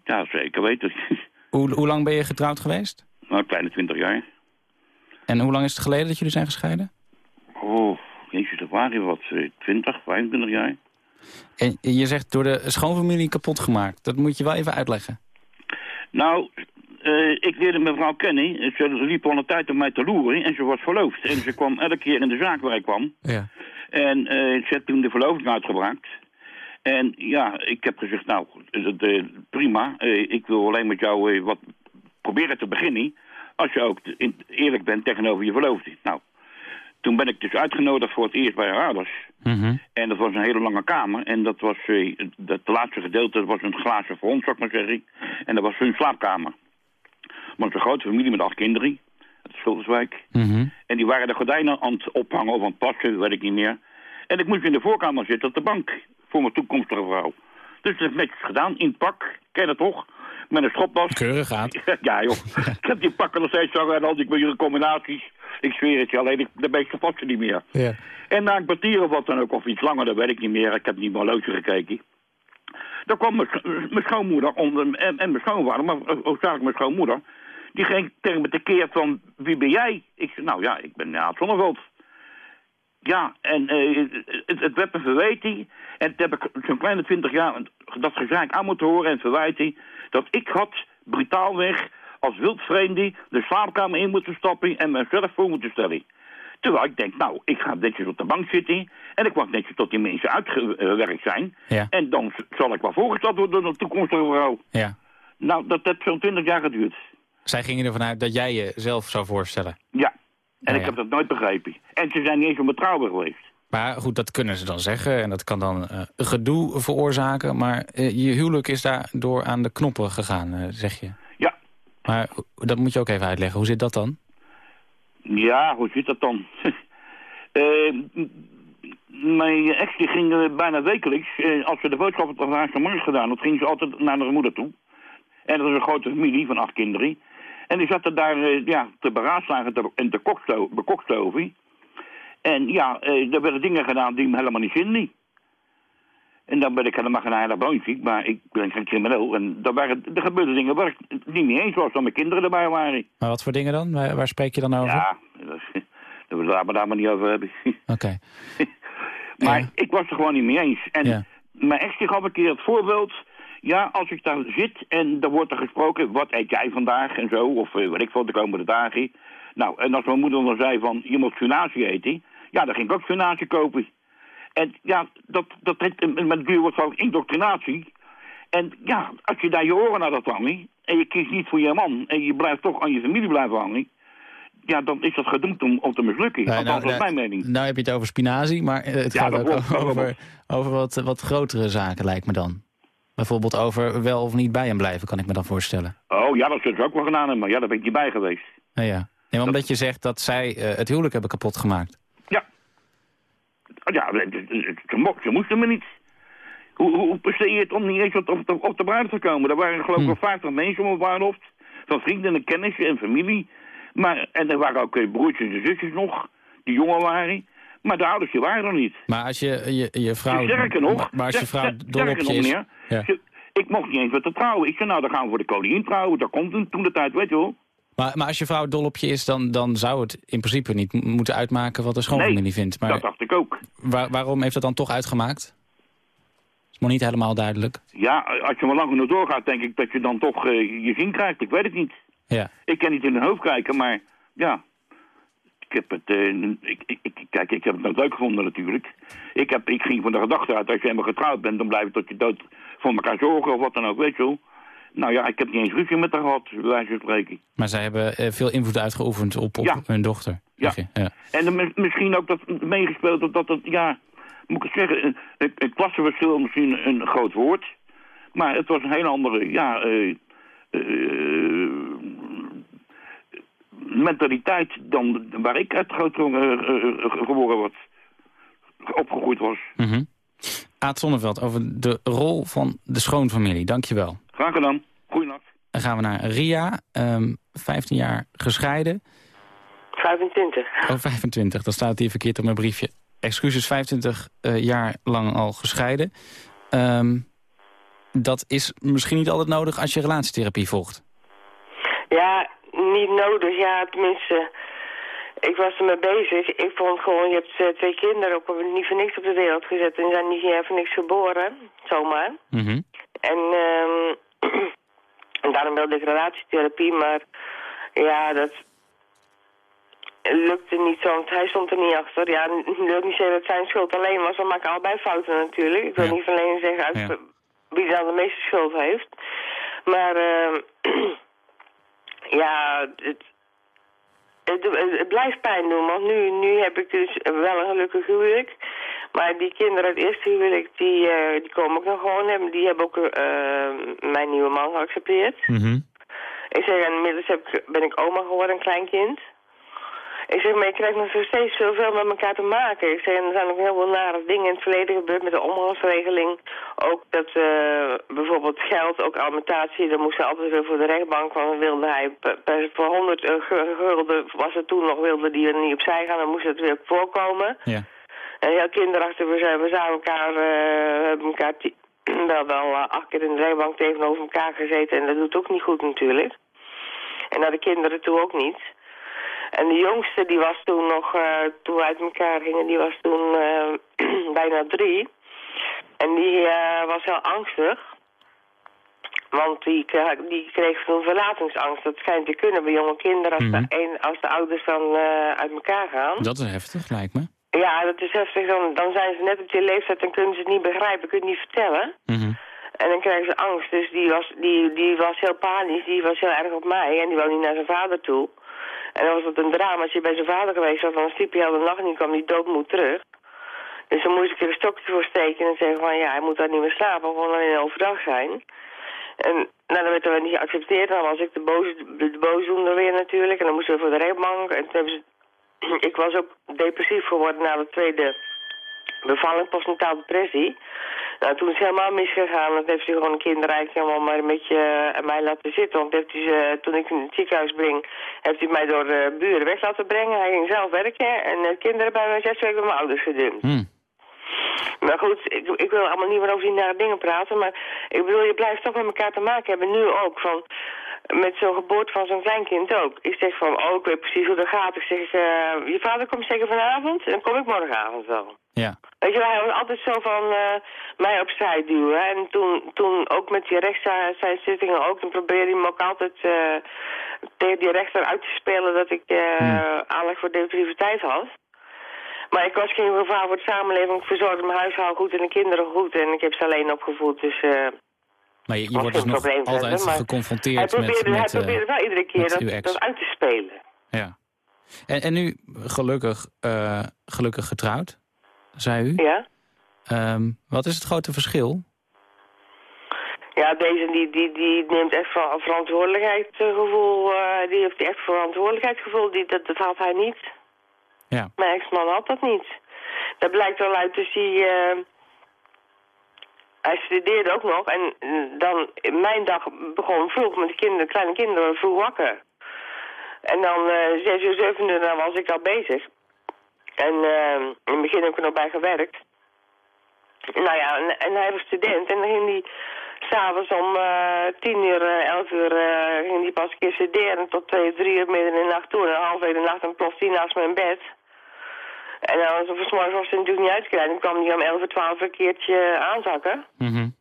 [SPEAKER 8] ja zeker weten.
[SPEAKER 3] Hoe, hoe lang ben je getrouwd geweest?
[SPEAKER 8] Nou, een kleine twintig jaar.
[SPEAKER 3] En hoe lang is het geleden dat jullie zijn gescheiden?
[SPEAKER 8] Oh, jezus, dat waren wat, eh, 20, 25 jaar.
[SPEAKER 3] En je zegt door de schoonfamilie kapot gemaakt. Dat moet je wel even uitleggen.
[SPEAKER 8] Nou, eh, ik leerde mevrouw kennen. Ze liep al een tijd om mij te loeren en ze was verloofd. En ze kwam elke keer in de zaak waar ik kwam.
[SPEAKER 3] Ja.
[SPEAKER 8] En eh, ze heeft toen de verloving uitgebracht. En ja, ik heb gezegd, nou, eh, prima. Eh, ik wil alleen met jou eh, proberen te beginnen. Als je ook eerlijk bent tegenover je verloofde. Nou, toen ben ik dus uitgenodigd voor het eerst bij haar ouders.
[SPEAKER 3] Mhm.
[SPEAKER 8] En dat was een hele lange kamer. En dat was, eh, dat laatste gedeelte dat was een glazen front, zou ik maar zeggen. En dat was hun slaapkamer. Maar het was een grote familie met acht kinderen. Het Schilderswijk.
[SPEAKER 3] Mhm.
[SPEAKER 8] En die waren de gordijnen aan het ophangen of aan het passen, weet ik niet meer. En ik moest in de voorkamer zitten op de bank voor mijn toekomstige vrouw. Dus dat heb ik netjes gedaan, in het pak. Ken je dat toch? Met een stropdas.
[SPEAKER 3] Keurig Aad.
[SPEAKER 8] Ja joh, ik heb die pakken nog steeds zo en al die combinaties. Ik zweer het je, alleen ik, de meeste passen niet meer.
[SPEAKER 3] Ja.
[SPEAKER 8] En na een kwartier of wat dan ook, of iets langer, dat weet ik niet meer. Ik heb niet meer horloge gekeken. Dan kwam mijn, scho- mijn schoonmoeder onder, en, en mijn schoonvader, maar hoofdzakelijk mijn schoonmoeder. Die ging tegen me tekeer van, wie ben jij? Ik zei, nou ja, ik ben Aad Zonneveld. Ja, en eh, het, het werd me verweten. En toen heb ik zo'n kleine twintig jaar dat gezeik aan moeten horen en verwijten... dat ik had brutaalweg als wildvreemde de slaapkamer in moeten stappen... en mezelf voor moeten stellen. Terwijl ik denk, nou, ik ga netjes op de bank zitten... en ik wacht netjes tot die mensen uitgewerkt zijn...
[SPEAKER 3] Ja.
[SPEAKER 8] en dan zal ik wel voorgesteld worden door de toekomstige vrouw.
[SPEAKER 3] ja.
[SPEAKER 8] Nou, dat heeft zo'n twintig jaar geduurd.
[SPEAKER 3] Zij gingen ervan uit dat jij je zelf zou voorstellen.
[SPEAKER 8] Ja, en
[SPEAKER 3] Ja,
[SPEAKER 8] ik heb dat nooit begrepen. En ze zijn niet eens onbetrouwbaar geweest.
[SPEAKER 3] Maar goed, dat kunnen ze dan zeggen. En dat kan dan eh, gedoe veroorzaken. Maar eh, je huwelijk is daardoor aan de knoppen gegaan, eh, zeg je.
[SPEAKER 8] Ja,
[SPEAKER 3] Maar dat moet je ook even uitleggen. Hoe zit dat dan?
[SPEAKER 8] Ja, hoe zit dat dan? Mijn ex die ging bijna wekelijks, als we de boodschappen op de gedaan, dat ging ze altijd naar haar moeder toe. En dat was een grote familie van acht kinderen. En die zaten daar ja, te beraadslagen en te koksto bekokstoven. En ja, eh, er werden dingen gedaan die me helemaal niet zinden. En dan ben ik helemaal geen heilig boontje, maar ik ben geen crimineel. En er, waren, er gebeurden dingen waar ik het niet mee eens was, dat mijn kinderen erbij waren.
[SPEAKER 3] Maar wat voor dingen dan? Waar, waar spreek je dan over?
[SPEAKER 8] Ja, dat, dat we het daar maar niet over hebben.
[SPEAKER 3] Oké.
[SPEAKER 8] maar
[SPEAKER 3] Ja.
[SPEAKER 8] ik was er gewoon niet mee eens. En
[SPEAKER 3] Ja.
[SPEAKER 8] mijn ex gaf een keer het voorbeeld. Ja, als ik daar zit en er wordt er gesproken, wat eet jij vandaag en zo, of uh, wat ik voor de komende dagen. Nou, en als mijn moeder dan zei van, je moet spinazie eten, ja, dan ging ik ook spinazie kopen. En ja, dat, dat heet met duur wordt ook indoctrinatie. En ja, als je daar je oren naar dat hangen, en je kiest niet voor je man, en je blijft toch aan je familie blijven hangen, ja, dan is dat gedoemd om, om te mislukken.
[SPEAKER 3] Nee,
[SPEAKER 8] Althans, dat is mijn mening.
[SPEAKER 3] nou heb je het over spinazie, maar eh, het
[SPEAKER 8] Ja,
[SPEAKER 3] gaat
[SPEAKER 8] dat
[SPEAKER 3] ook
[SPEAKER 8] klopt, dat
[SPEAKER 3] over, over wat, wat grotere zaken, lijkt me dan. Bijvoorbeeld over wel of niet bij hem blijven, kan ik me dan voorstellen.
[SPEAKER 8] Oh ja, dat zullen ze ook wel gedaan hebben, maar ja, daar ben ik niet bij geweest.
[SPEAKER 3] Nou ja. Nee, omdat je zegt dat zij eh, het huwelijk hebben kapot gemaakt.
[SPEAKER 8] Ja. Ze, mo- ze moesten me niet. Hoe, hoe presteer je het om niet eens op, op, op de bruiloft te komen? Er waren geloof ik wel 50 mensen op een bruiloft. Van vrienden en kennissen en familie. Maar, en er waren ook eh, broertjes en zusjes nog, die jonger waren. Maar de ouders die waren er niet.
[SPEAKER 3] Maar als je je, je vrouw...
[SPEAKER 8] Sterker nog,
[SPEAKER 3] Maar als je vrouw dol op
[SPEAKER 8] sterker
[SPEAKER 3] je
[SPEAKER 8] nog,
[SPEAKER 3] is...
[SPEAKER 8] meneer,
[SPEAKER 3] Ja.
[SPEAKER 8] ze- ik mocht niet eens met haar trouwen. Ik zei, nou, dan gaan we voor de koningin trouwen. Dat komt toen, toen de tijd, weet je wel.
[SPEAKER 3] Maar, maar als je vrouw dol op je is, dan, dan zou het in principe niet moeten uitmaken wat de schoonfamilie
[SPEAKER 8] Nee,
[SPEAKER 3] vindt.
[SPEAKER 8] dat
[SPEAKER 3] Maar
[SPEAKER 8] dacht ik ook.
[SPEAKER 3] waar- waarom heeft dat dan toch uitgemaakt? Is nog niet helemaal duidelijk.
[SPEAKER 8] Ja, als je maar lang genoeg doorgaat, denk ik dat je dan toch eh, je zin krijgt. Ik weet het niet.
[SPEAKER 3] Ja.
[SPEAKER 8] Ik kan niet in hun hoofd kijken, maar ja. Ik heb het, eh, ik, ik, ik- kijk, ik heb het nooit leuk gevonden natuurlijk. Ik, heb, ik ging van de gedachte uit, als je helemaal getrouwd bent, dan blijf je tot je dood voor elkaar zorgen of wat dan ook, weet je wel. Nou ja, ik heb niet eens ruzie met haar gehad, wijze van spreken.
[SPEAKER 3] Maar zij hebben eh, veel invloed uitgeoefend op, op
[SPEAKER 8] Ja.
[SPEAKER 3] hun dochter.
[SPEAKER 8] Ja.
[SPEAKER 3] je. ja.
[SPEAKER 8] En misschien ook dat meegespeeld dat, dat het, ja, moet ik zeggen, een, een, een klassenverschil misschien een groot woord. Maar het was een hele andere, ja, eh, eh, mentaliteit dan waar ik uit groot geworden word. Opgegroeid was.
[SPEAKER 3] Mm -hmm. Aad Zonneveld over de rol van de schoonfamilie. Dankjewel.
[SPEAKER 8] Graag gedaan. Goeienacht.
[SPEAKER 3] Dan gaan we naar Ria, um, ehm, 15 jaar gescheiden.
[SPEAKER 9] 25.
[SPEAKER 3] Oh, 25. Dan staat hier verkeerd op mijn briefje. Excuses, 25 uh, jaar lang al gescheiden. Um, dat is misschien niet altijd nodig als je relatietherapie volgt.
[SPEAKER 9] Ja, niet nodig. Ja, tenminste, ik was er mee bezig. Ik vond gewoon, je hebt uh, twee kinderen ook niet voor niks op de wereld gezet. En zijn niet voor niks geboren, zomaar.
[SPEAKER 3] Mm -hmm.
[SPEAKER 9] En, um, en daarom wilde ik relatietherapie, maar ja, dat lukte niet zo, want hij stond er niet achter. Ja, ik wil niet zeggen dat het zijn schuld alleen was, we maken allebei fouten natuurlijk. Ik wil niet alleen zeggen uit wie dan de meeste schuld heeft. Maar uh, ja, het, het, het, blijft pijn doen, want nu, nu heb ik dus wel een gelukkig huwelijk. Maar die kinderen uit het eerste huwelijk, die, uh, die komen ook nog gewoon. Die hebben ook uh, mijn nieuwe man geaccepteerd.
[SPEAKER 3] Mm
[SPEAKER 9] Ik zeg, inmiddels heb ik, ben ik oma geworden, een klein kind. Ik zeg, maar je krijgt nog steeds zoveel met elkaar te maken. Ik zeg, er zijn ook heel veel nare dingen in het verleden gebeurd met de omgangsregeling. Ook dat uh, bijvoorbeeld geld, ook alimentatie, dan moest hij altijd weer voor de rechtbank. Want wilde hij, per, voor 100 uh, gulden was het toen nog, wilde die er niet opzij gaan, dan moest het weer voorkomen.
[SPEAKER 3] Ja.
[SPEAKER 9] En heel kinderachtig, we zijn, we zijn elkaar, uh, hebben elkaar wel, wel acht keer in de rechtbank tegenover elkaar gezeten. En dat doet ook niet goed natuurlijk. En naar de kinderen toe ook niet. En de jongste, die was toen nog, uh, toen we uit elkaar gingen, die was toen uh, bijna drie. En die uh, was heel angstig. Want die, die kreeg toen verlatingsangst. Dat schijnt te kunnen bij jonge kinderen als, mm -hmm. de, een, als de ouders dan uit elkaar gaan.
[SPEAKER 3] Dat is heftig, lijkt me.
[SPEAKER 9] Ja, dat is heftig. Dan, dan zijn ze net op die leeftijd en kunnen ze het niet begrijpen, kunnen het niet vertellen.
[SPEAKER 3] Mm -hmm.
[SPEAKER 9] En dan krijgen ze angst. Dus die was, die, die was heel panisch, die was heel erg op mij en die wou niet naar zijn vader toe. En dan was het een drama. Als je bij zijn vader geweest was, dan sliep hij al de nacht niet, kwam hij doodmoed terug. Dus dan moest ik er een stokje voor steken en zeggen van ja, hij moet daar niet meer slapen, gewoon alleen overdag zijn. En nou, dan werd er niet geaccepteerd. Dan was ik de, boze, de boosdoener weer natuurlijk. En dan moesten we voor de rechtbank. En toen hebben ze... ik was ook depressief geworden na de tweede bevalling, postnataal depressie. Nou, toen is het helemaal misgegaan. Dat heeft hij gewoon een kinderrijk helemaal maar een beetje uh, aan mij laten zitten. Want heeft hij, uh, toen ik in het ziekenhuis breng, heeft hij mij door de buren weg laten brengen. Hij ging zelf werken en de kinderen bij mij zes weken bij mijn ouders gedumpt.
[SPEAKER 3] Hmm.
[SPEAKER 9] Maar goed, ik, ik, wil allemaal niet meer over die nare dingen praten. Maar ik bedoel, je blijft toch met elkaar te maken hebben. Nu ook, van, met zo'n geboorte van zo'n kleinkind ook. Ik zeg van, oh, ik weet precies hoe dat gaat. Ik zeg, uh, je vader komt zeker vanavond en dan kom ik morgenavond wel.
[SPEAKER 3] Ja.
[SPEAKER 9] Weet je, hij was altijd zo van uh, mij opzij duwen. En toen, toen ook met die rechtszittingen ook, dan probeerde hij me ook altijd uh, tegen die rechter uit te spelen dat ik hmm. aanleg voor depressiviteit had. Maar ik was geen gevaar voor de samenleving. Ik verzorgde mijn huishouden goed en de kinderen goed. En ik heb ze alleen opgevoed, dus...
[SPEAKER 3] Maar je, je wordt dus nog altijd hebben, geconfronteerd
[SPEAKER 9] hij probeerde,
[SPEAKER 3] met, met
[SPEAKER 9] Hij probeerde wel iedere keer dat, dat, uit te spelen.
[SPEAKER 3] Ja. En, en nu gelukkig, uh, gelukkig getrouwd, zei u?
[SPEAKER 9] Ja.
[SPEAKER 3] Um, wat is het grote verschil?
[SPEAKER 9] Ja, deze die, die, die neemt echt verantwoordelijkheidsgevoel. Uh, die heeft echt verantwoordelijkheidsgevoel. Die, dat, dat had hij niet.
[SPEAKER 3] Ja.
[SPEAKER 9] Mijn ex-man had dat niet. Dat blijkt wel uit, dus die... Uh, hij studeerde ook nog en dan, mijn dag begon vroeg met de kinderen, kleine kinderen, vroeg wakker. En dan uh, uur, zeven uur, dan was ik al bezig. En uh, in het begin heb ik er nog bij gewerkt. Nou ja, en, en hij was student en dan ging hij s'avonds om uh, tien uur, elf uur, ging hij pas een keer studeren tot twee, drie uur midden in de nacht toe. En half uur de nacht en ploft hij naast mijn bed. En dan was het morgen was hij natuurlijk niet uitkrijgen. Dan kwam hij om 11 12 een keertje aanzakken.
[SPEAKER 3] Mm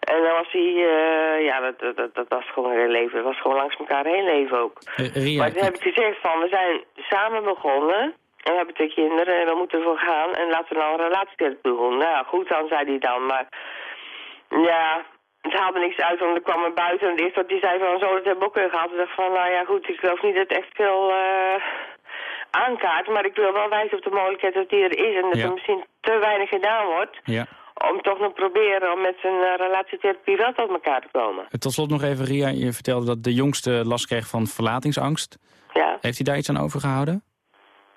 [SPEAKER 9] En dan was hij, uh, ja, dat, dat, dat, was gewoon een leven. Dat was gewoon langs elkaar heen leven ook.
[SPEAKER 3] Uh, Ria,
[SPEAKER 9] maar toen heb ik gezegd van, we zijn samen begonnen. En we hebben twee kinderen en we moeten ervoor gaan. En laten we nou een relatie doen. Nou ja, goed dan, zei hij dan. Maar ja, het haalde niks uit, want er kwam er buiten. En het eerste wat hij zei van, zo, dat hebben we ook gehad. Ik dacht van, nou ja, goed, ik geloof niet dat het echt veel... Uh, aankaart. Maar ik wil wel wijzen op de mogelijkheid dat die er is en dat er misschien te weinig gedaan wordt.
[SPEAKER 3] Ja.
[SPEAKER 9] om toch nog proberen om met zijn uh, relatietherapie wel tot elkaar te komen.
[SPEAKER 10] Tot slot nog even, Ria, je vertelde dat de jongste last kreeg van verlatingsangst.
[SPEAKER 9] Ja.
[SPEAKER 10] Heeft hij daar iets aan overgehouden?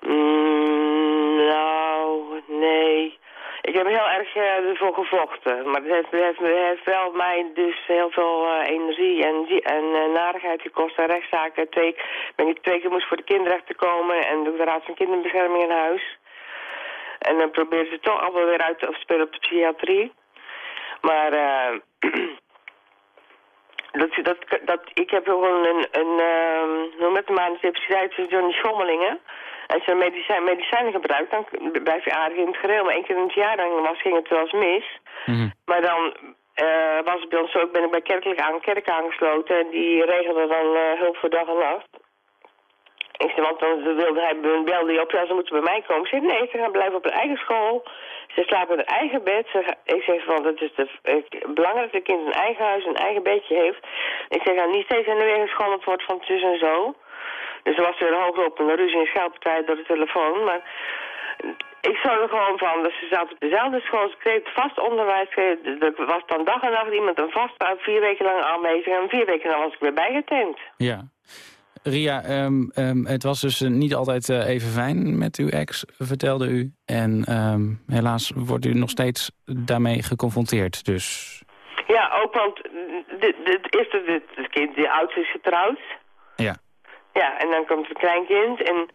[SPEAKER 9] Mm, nou, nee. Ik heb heel erg uh, ervoor gevochten. Maar het heeft, wel mij dus heel veel uh, energie en, en uh, narigheid gekost. En rechtszaken. Twee, ben ik twee keer moest voor de kinderrechten komen. En de Raad van Kinderbescherming in huis. En dan probeerden ze toch allemaal weer uit te spelen op de psychiatrie. Maar dat, dat, dat, ik heb gewoon een, een uh, hoe met de maand van Johnny Schommelingen. En ze medicijn, medicijnen gebruikt, dan blijf je aardig in het gereel. Maar één keer in het jaar dan was, ging het wel eens mis.
[SPEAKER 10] Mm
[SPEAKER 9] Maar dan uh, was het bij ons ook, ben ik bij kerkelijk aan, kerk aangesloten. En die regelde dan uh, hulp voor dag en nacht. Ik zei, want dan wilde hij, belde hij op, ja, ze moeten bij mij komen. Ik zei, nee, ze gaan blijven op hun eigen school. Ze slapen in hun eigen bed. Ze, ik zeg van, dat is de, het belangrijk dat het kind een eigen huis, een eigen bedje heeft. Ik zeg, nou, niet steeds in de weer geschommeld wordt van zus en zo. Dus er was weer een hooglopende ruzie en scheldpartij door de telefoon. Maar ik zorg er gewoon van dat ze zaten op dezelfde school. Ze kreeg vast onderwijs. Er was dan dag en nacht iemand een vast vier weken lang aanwezig. En vier weken lang was ik weer bijgetent.
[SPEAKER 10] Ja. Ria, um, um, het was dus niet altijd uh, even fijn met uw ex, vertelde u. En um, helaas wordt u nog steeds daarmee geconfronteerd, dus...
[SPEAKER 9] Ja, ook want het eerste, het kind, die oudste is getrouwd.
[SPEAKER 10] Ja.
[SPEAKER 9] Ja, en dan komt het kleinkind. En,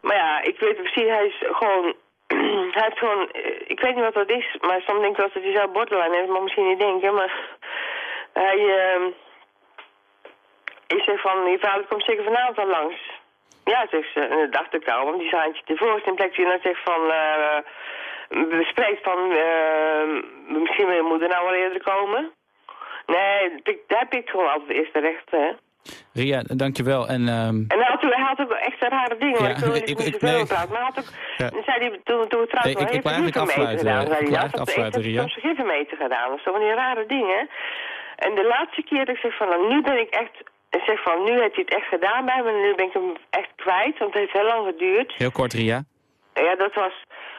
[SPEAKER 9] maar ja, ik weet precies, hij is gewoon... hij heeft gewoon... Ik weet niet wat dat is, maar soms denk ik dat hij zelf borderline heeft. Maar misschien niet denken, maar... Hij... Uh, ik zeg van, je vader komt zeker vanavond al langs. Ja, zegt ze. En dat dacht ik al, want die zaantje tevoren. En plekje en dan zegt van... Uh, bespreekt van... Uh, misschien wil je moeder nou wel eerder komen. Nee, daar heb ik gewoon altijd eerst recht, hè.
[SPEAKER 10] Ria, dankjewel. En, um...
[SPEAKER 9] en hij, had, hij had ook echt rare dingen, ja, ik wil niet ik, zoveel nee. praten. Maar had ook, ja. zei hij, toen, toen we trouwens
[SPEAKER 10] nee, ik, ik eigenlijk afsluiten,
[SPEAKER 9] gedaan, zei
[SPEAKER 10] ik wil eigenlijk afsluiten, Ria.
[SPEAKER 9] Ik heb vergifmeten gedaan, of zo, van die rare dingen. En de laatste keer dat ik zeg van, nou, nu ben ik echt ik zeg van, nu heeft hij het echt gedaan bij me, nu ben ik hem echt kwijt, want het heeft heel lang geduurd.
[SPEAKER 10] Heel kort, Ria.
[SPEAKER 9] Ja, dat was,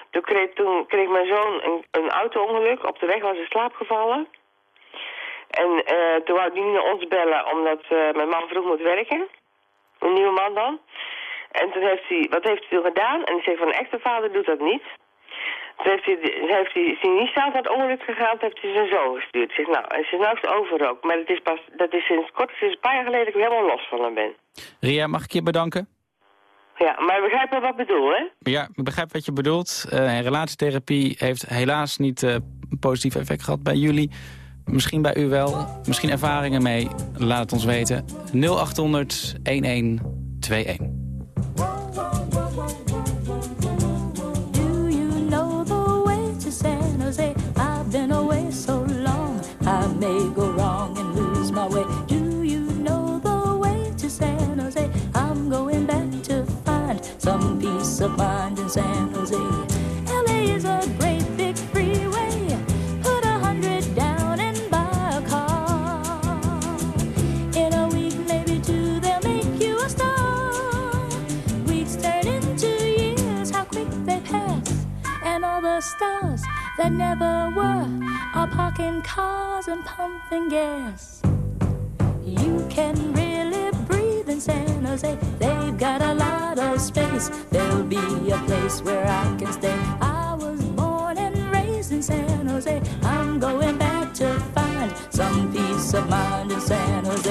[SPEAKER 9] toen kreeg, toen kreeg mijn zoon een, een auto-ongeluk, op de weg was hij slaap gevallen. En uh, toen wou hij naar ons bellen, omdat uh, mijn man vroeg moet werken. Een nieuwe man dan. En toen heeft hij, wat heeft hij toen gedaan? En ik zei van, een echte vader doet dat niet. Toen heeft hij, heeft hij, is hij niet zelf naar het ongeluk gegaan, heeft hij zijn zoon gestuurd. Zeg, nou, en ze nou is over ook. Maar het is pas, dat is sinds kort, sinds een paar jaar geleden dat ik helemaal los van hem ben.
[SPEAKER 10] Ria, mag ik je bedanken?
[SPEAKER 9] Ja, maar je begrijpt wel wat ik bedoel, hè?
[SPEAKER 10] Ja, ik begrijp wat je bedoelt. Uh, relatietherapie heeft helaas niet uh, een positief effect gehad bij jullie. Misschien bij u wel. Misschien ervaringen mee. Laat het ons weten. 0800 1121. Were are parking cars and pumping gas. You can really breathe in San Jose. They've got a lot of space. There'll be a place where I can stay. I was born and raised in San Jose. I'm going back to find some peace of mind in San Jose.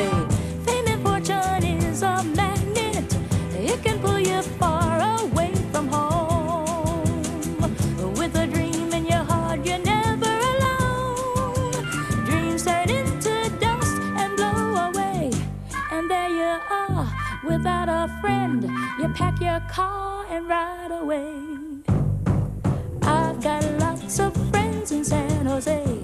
[SPEAKER 10] Friend. You pack your car and ride away. I've got lots of friends in San Jose.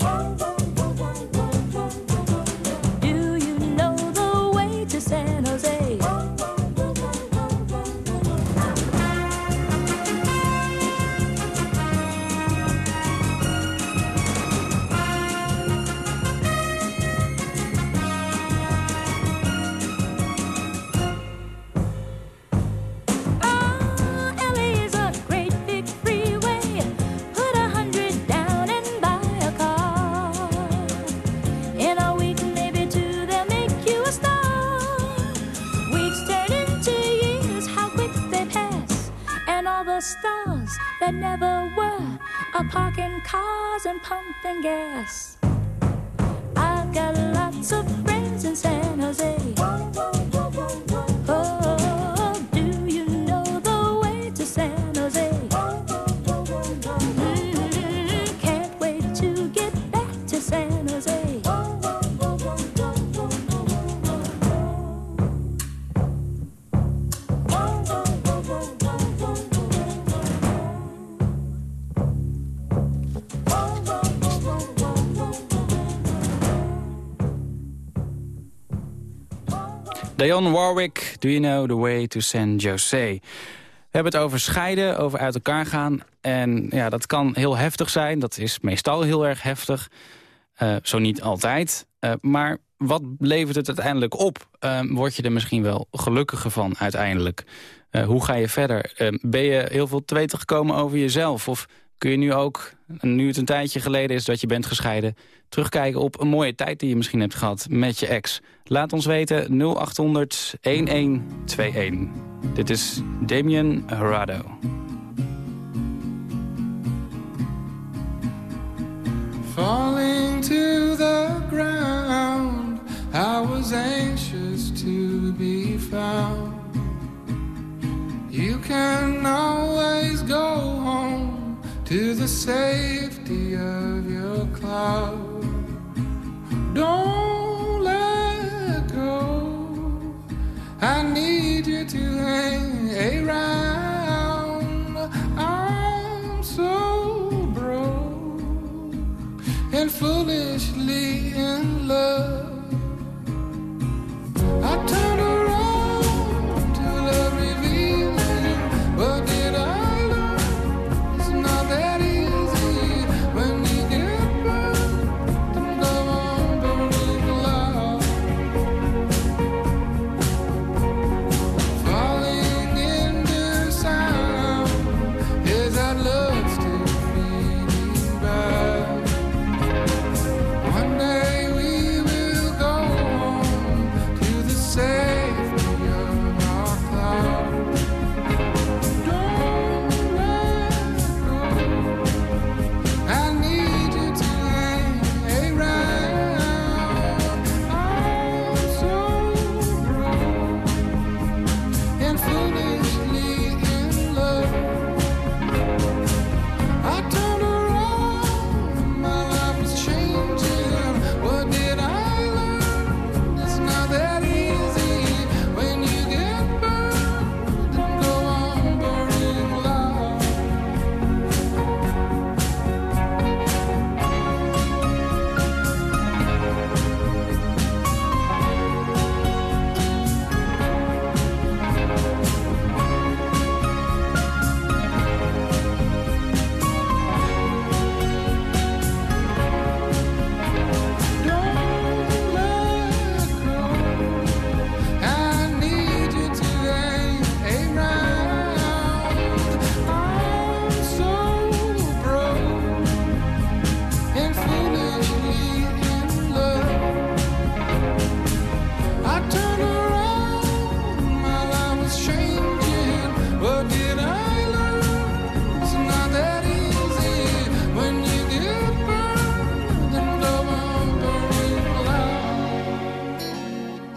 [SPEAKER 10] Cars and pumping gas. I've got lots of friends in San
[SPEAKER 3] Dionne Warwick, Do You Know The Way To San Jose? We hebben het over scheiden, over uit elkaar gaan. En ja, dat kan heel heftig zijn. Dat is meestal heel erg heftig. Uh, zo niet altijd. Uh, maar wat levert het uiteindelijk op? Uh, word je er misschien wel gelukkiger van uiteindelijk? hoe ga je verder? ben je heel veel te weten gekomen over jezelf? Of kun je nu ook, nu het een tijdje geleden is dat je bent gescheiden... terugkijken op een mooie tijd die je misschien hebt gehad met je ex. Laat ons weten 0800 1121. Dit is Damien Harado.
[SPEAKER 11] Falling to the ground I was anxious to be found You can always go home to the safety of your cloud. Don't let go. I need you to hang around. I'm so broke and foolishly in love. I turn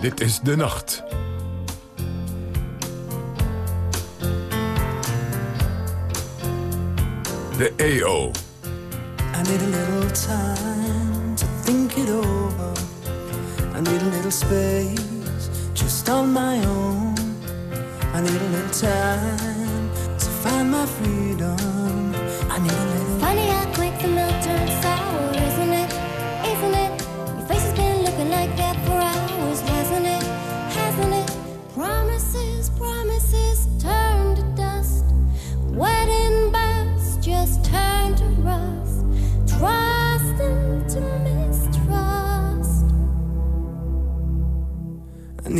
[SPEAKER 2] Dit is De Nacht. De EO.
[SPEAKER 7] I need a little time to think it over. I need a little space just on my own. I need a little time to find my freedom. I need a little.
[SPEAKER 12] Funny how quick the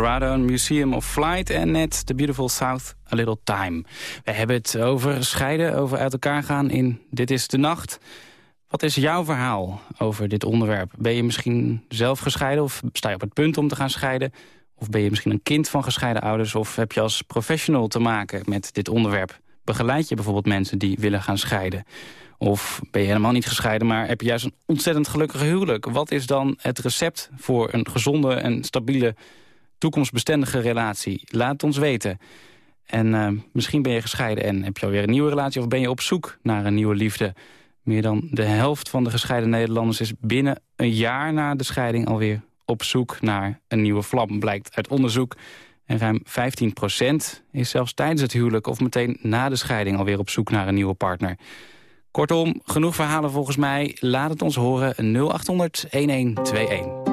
[SPEAKER 3] Harado, Museum of Flight en net The Beautiful South, A Little Time. We hebben het over scheiden, over uit elkaar gaan in Dit is de Nacht. Wat is jouw verhaal over dit onderwerp? Ben je misschien zelf gescheiden of sta je op het punt om te gaan scheiden? Of ben je misschien een kind van gescheiden ouders? Of heb je als professional te maken met dit onderwerp? Begeleid je bijvoorbeeld mensen die willen gaan scheiden? Of ben je helemaal niet gescheiden, maar heb je juist een ontzettend gelukkig huwelijk? Wat is dan het recept voor een gezonde en stabiele toekomstbestendige relatie? Laat ons weten. En eh, misschien ben je gescheiden en heb je alweer een nieuwe relatie... of ben je op zoek naar een nieuwe liefde. Meer dan de helft van de gescheiden Nederlanders... is binnen een jaar na de scheiding alweer op zoek naar een nieuwe vlam. Blijkt uit onderzoek. En ruim 15% is zelfs tijdens het huwelijk... of meteen na de scheiding alweer op zoek naar een nieuwe partner. Kortom, genoeg verhalen volgens mij. Laat het ons horen 0800 1121.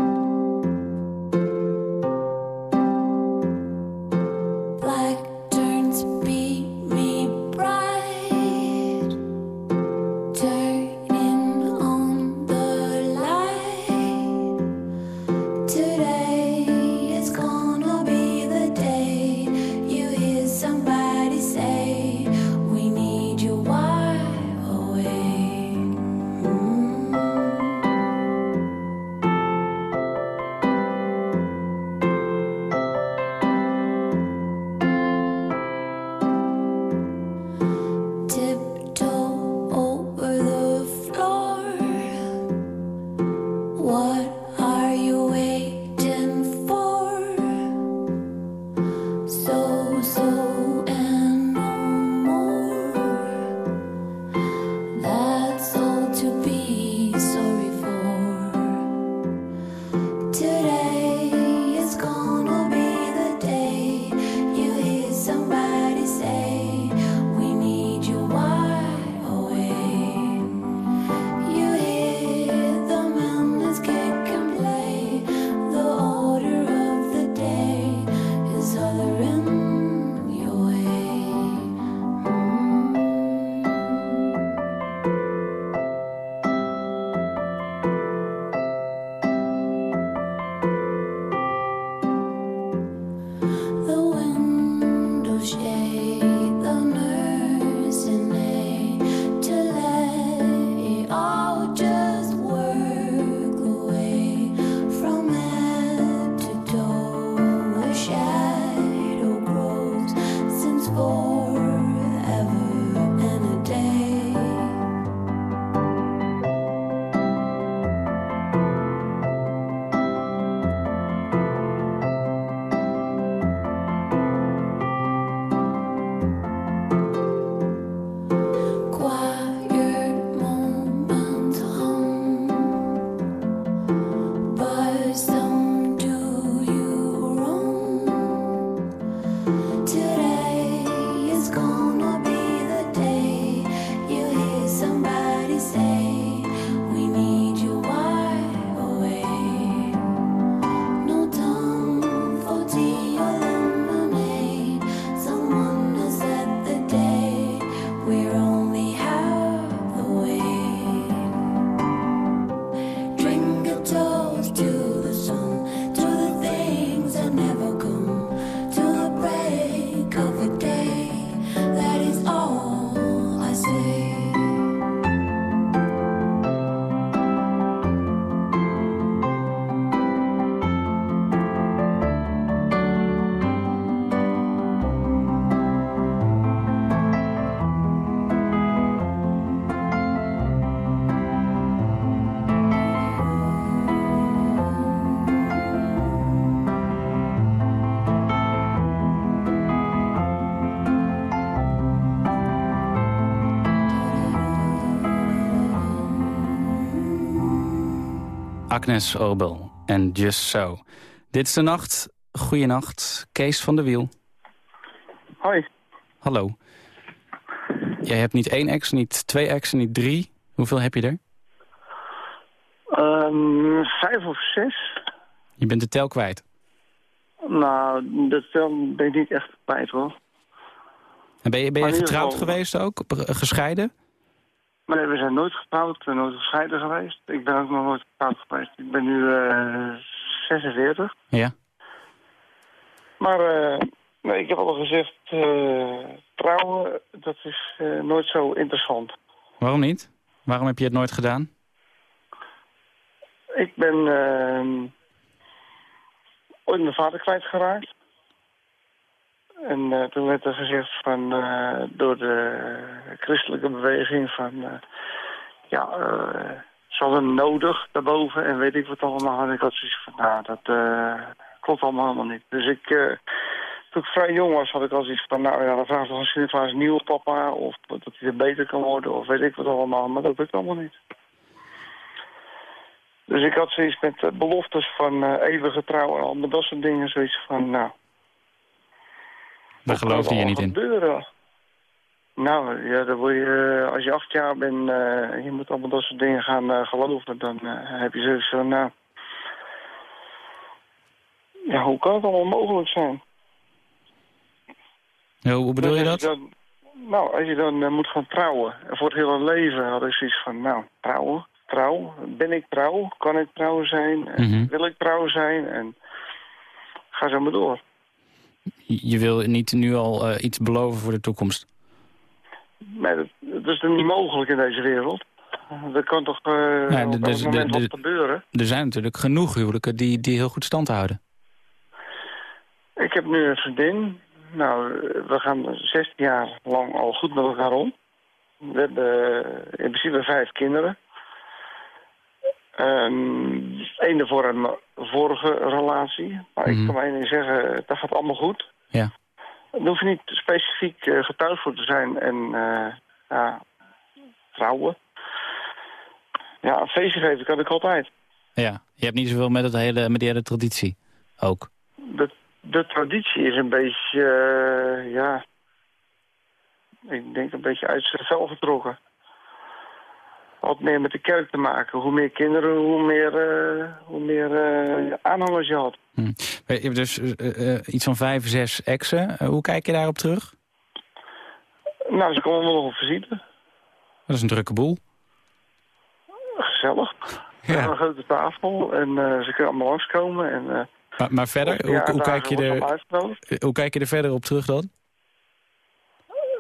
[SPEAKER 3] Agnes Obel en Just So. Dit is de nacht. Goeienacht. Kees van der Wiel.
[SPEAKER 13] Hoi.
[SPEAKER 3] Hallo. Jij hebt niet één ex, niet twee exen, niet drie. Hoeveel heb je er?
[SPEAKER 13] Ehm, vijf of zes?
[SPEAKER 3] Je bent de tel kwijt.
[SPEAKER 13] Nou, dat tel ben ik niet echt kwijt hoor.
[SPEAKER 3] En ben je, ben je getrouwd geweest ook? Be- Gescheiden?
[SPEAKER 13] Maar nee, we zijn nooit getrouwd, we zijn nooit gescheiden geweest. Ik ben ook nog nooit getrouwd geweest. Ik ben nu eh 46.
[SPEAKER 3] Ja.
[SPEAKER 13] Maar eh, nee, ik heb al gezegd, eh, trouwen, dat is eh, nooit zo interessant.
[SPEAKER 3] Waarom niet? Waarom heb je het nooit gedaan?
[SPEAKER 13] Ik ben ooit mijn vader kwijtgeraakt. En eh, toen werd er gezegd van, eh, door de christelijke beweging van... eh, ja, ze hadden nodig daarboven en weet ik wat allemaal. En ik had zoiets van, nou, dat klopt allemaal helemaal niet. Dus ik, toen ik vrij jong was, had ik al zoiets van... nou ja, dan vraagt toch een een nieuwe papa... of dat hij er beter kan worden, of weet ik wat allemaal. Maar dat lukt allemaal niet. Dus ik had zoiets met beloftes van eeuwige trouw en allemaal dat soort dingen. Zoiets van, nou...
[SPEAKER 3] Daar geloofde je niet in.
[SPEAKER 13] Gebeuren. Nou, ja, dan word je, eh, als je acht jaar bent en je moet allemaal dat soort dingen gaan eh, geloven, dan heb je zoiets van, nou... Ja, hoe kan het allemaal mogelijk zijn?
[SPEAKER 3] Ja, hoe bedoel je
[SPEAKER 13] Dus als
[SPEAKER 3] dat?
[SPEAKER 13] dan- nou, als je dan moet gaan trouwen, en voor het hele leven had ik zoiets van, nou, trouwen, trouw, ben ik trouw, kan ik trouw zijn,
[SPEAKER 3] Mhm.
[SPEAKER 13] wil ik trouw zijn, en ga zo maar door.
[SPEAKER 3] Je wil niet nu al eh, iets beloven voor de toekomst.
[SPEAKER 13] Maar dat, dat is niet mogelijk in deze wereld? Dat kan toch eh
[SPEAKER 3] Ja,
[SPEAKER 13] op
[SPEAKER 3] dus
[SPEAKER 13] moment wat gebeuren?
[SPEAKER 3] Er zijn natuurlijk genoeg huwelijken die, die heel goed stand houden.
[SPEAKER 13] Ik heb nu een vriendin. Nou, we gaan 16 jaar lang al goed met elkaar om. We hebben eh, in principe vijf kinderen. Eén voor een vorige relatie. Maar
[SPEAKER 3] Mhm.
[SPEAKER 13] ik kan maar één ding zeggen, dat gaat allemaal goed.
[SPEAKER 3] Ja.
[SPEAKER 13] Daar hoef je niet specifiek eh, getrouwd voor te zijn en eh, ja, trouwen. Ja, een feestje geven kan ik altijd.
[SPEAKER 3] Ja, je hebt niet zoveel met, het hele, met die hele traditie ook.
[SPEAKER 13] de, de traditie is een beetje, eh, ja, ik denk een beetje uit zijn vel getrokken. Wat meer met de kerk te maken. Hoe meer kinderen, hoe meer, eh, hoe meer eh, aanhangers je had.
[SPEAKER 3] Hm. Je hebt dus eh, iets van vijf, zes exen. Hoe kijk je daarop terug?
[SPEAKER 13] Nou, ze komen nog op visite.
[SPEAKER 3] Dat is een drukke boel.
[SPEAKER 13] Gezellig. We hebben een grote tafel en ze kunnen allemaal langskomen. En,
[SPEAKER 3] Maar, maar verder, hoe, hoe, kijk je er, hoe kijk je er verder op terug dan?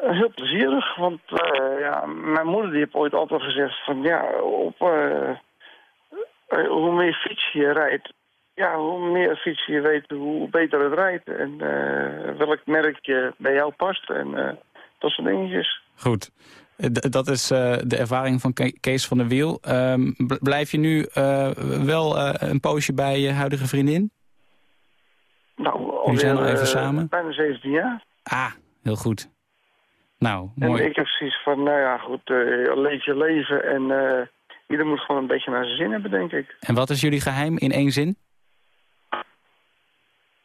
[SPEAKER 13] Eh, Heel plezierig, want eh, ja, mijn moeder die heeft ooit altijd gezegd van ja, op, eh, hoe meer fiets je rijdt, ja, hoe meer fiets je weet, hoe beter het rijdt. En welk merkje bij jou past en dat soort dingetjes.
[SPEAKER 3] Goed. D- Dat is de ervaring van Ke- Kees van der Wiel. Ehm, bl- blijf je nu wel een poosje bij je huidige vriendin?
[SPEAKER 13] Nou,
[SPEAKER 3] Jullie zijn al
[SPEAKER 13] alweer,
[SPEAKER 3] even samen?
[SPEAKER 13] Bijna 17 jaar.
[SPEAKER 3] Ah, heel goed. Nou,
[SPEAKER 13] En ik heb zoiets van, nou ja, goed, eh, leef je leven en eh ieder moet gewoon een beetje naar zijn zin hebben, denk ik.
[SPEAKER 3] En wat is jullie geheim in één zin?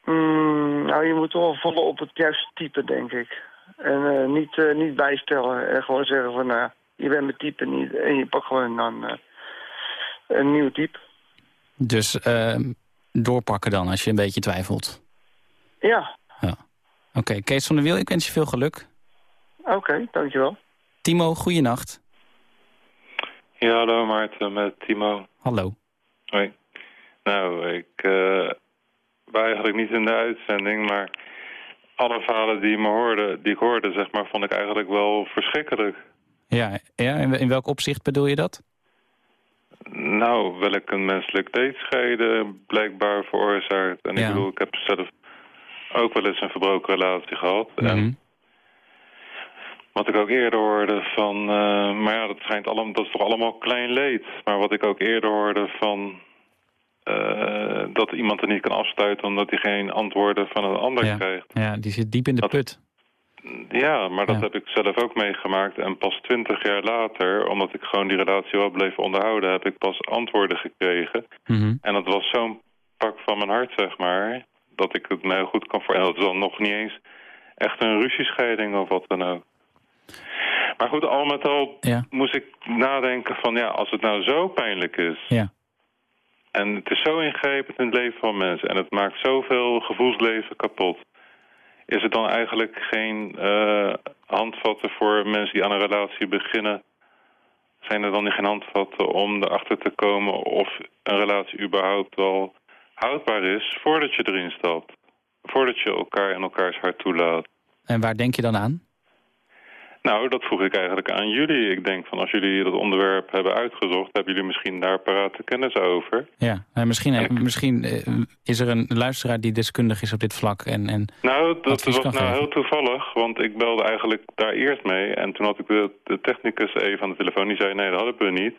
[SPEAKER 13] Mm, nou, je moet toch wel vallen op het juiste type, denk ik. En eh, niet, niet bijstellen en gewoon zeggen van, nou, je bent mijn type niet. En je pakt gewoon dan een nieuw type.
[SPEAKER 3] Dus doorpakken dan als je een beetje twijfelt.
[SPEAKER 13] Ja,
[SPEAKER 3] Oké, Kees van der Wiel, ik wens je veel geluk.
[SPEAKER 13] Oké, dankjewel.
[SPEAKER 3] Timo, goeienacht.
[SPEAKER 14] Ja, hallo Maarten, met Timo.
[SPEAKER 3] Hallo.
[SPEAKER 14] Hoi. Nou, ik uh, ben eigenlijk niet in de uitzending, maar alle verhalen die, me hoorde, die ik hoorde, zeg maar, vond ik eigenlijk wel verschrikkelijk.
[SPEAKER 3] Ja, ja in, in welk opzicht bedoel je dat?
[SPEAKER 14] Nou, welk een menselijk leedscheiden blijkbaar veroorzaakt. En
[SPEAKER 3] Ja.
[SPEAKER 14] ik bedoel, ik heb zelf ook wel eens een verbroken relatie gehad. En
[SPEAKER 3] Mhm.
[SPEAKER 14] Wat ik ook eerder hoorde van... eh, maar ja, dat, schijnt allemaal, dat is toch allemaal klein leed. Maar wat ik ook eerder hoorde van... eh, dat iemand er niet kan afsluiten omdat hij geen antwoorden van een ander
[SPEAKER 3] Ja.
[SPEAKER 14] krijgt.
[SPEAKER 3] Ja, die zit diep in de put.
[SPEAKER 14] Ja, maar dat heb ik zelf ook meegemaakt. En pas twintig jaar later, omdat ik gewoon die relatie wel bleef onderhouden... heb ik pas antwoorden gekregen.
[SPEAKER 3] Mhm.
[SPEAKER 14] En dat was zo'n pak van mijn hart, zeg maar... dat ik het me heel goed kan voor. En dat is dan nog niet eens echt een ruziescheiding of wat dan ook. Maar goed, al met al
[SPEAKER 3] Ja.
[SPEAKER 14] moest ik nadenken van... ja, als het nou zo pijnlijk is...
[SPEAKER 3] Ja.
[SPEAKER 14] en het is zo ingrijpend in het leven van mensen... en het maakt zoveel gevoelsleven kapot... is het dan eigenlijk geen eh, handvatten voor mensen die aan een relatie beginnen... zijn er dan geen handvatten om erachter te komen... of een relatie überhaupt wel houdbaar is voordat je erin stapt? Voordat je elkaar en elkaars hart toelaat?
[SPEAKER 3] En waar denk je dan aan?
[SPEAKER 14] Nou, dat vroeg ik eigenlijk aan jullie. Ik denk van als jullie dat onderwerp hebben uitgezocht... hebben jullie misschien daar parate kennis over.
[SPEAKER 3] Ja, en misschien, misschien eh, is er een luisteraar die deskundig is op dit vlak. En, en
[SPEAKER 14] Nou, dat was nou
[SPEAKER 3] geven.
[SPEAKER 14] heel toevallig, want ik belde eigenlijk daar eerst mee. En toen had ik de, de technicus even aan de telefoon, die zei nee, dat hadden we niet.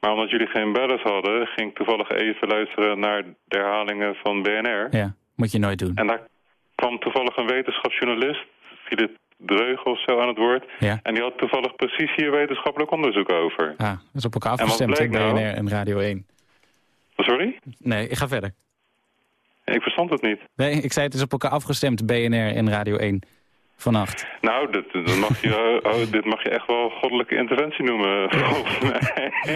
[SPEAKER 14] Maar omdat jullie geen bellers hadden, ging ik toevallig even luisteren naar de herhalingen van BNR.
[SPEAKER 3] Ja, moet je nooit doen.
[SPEAKER 14] En daar kwam toevallig een wetenschapsjournalist, Philip Dreugel of zo aan het woord.
[SPEAKER 3] Ja.
[SPEAKER 14] En die had toevallig precies hier wetenschappelijk onderzoek over.
[SPEAKER 3] Ah, dat is op elkaar
[SPEAKER 14] En
[SPEAKER 3] afgestemd,
[SPEAKER 14] blijkt nou?
[SPEAKER 3] BNR en Radio 1.
[SPEAKER 14] Sorry?
[SPEAKER 3] Nee, ik ga verder.
[SPEAKER 14] Ik verstond het niet.
[SPEAKER 3] Nee, ik zei het is op elkaar afgestemd, BNR en Radio 1. Vannacht.
[SPEAKER 14] Nou, dit, dit, mag je, oh, dit mag je echt wel goddelijke interventie noemen, volgens mij.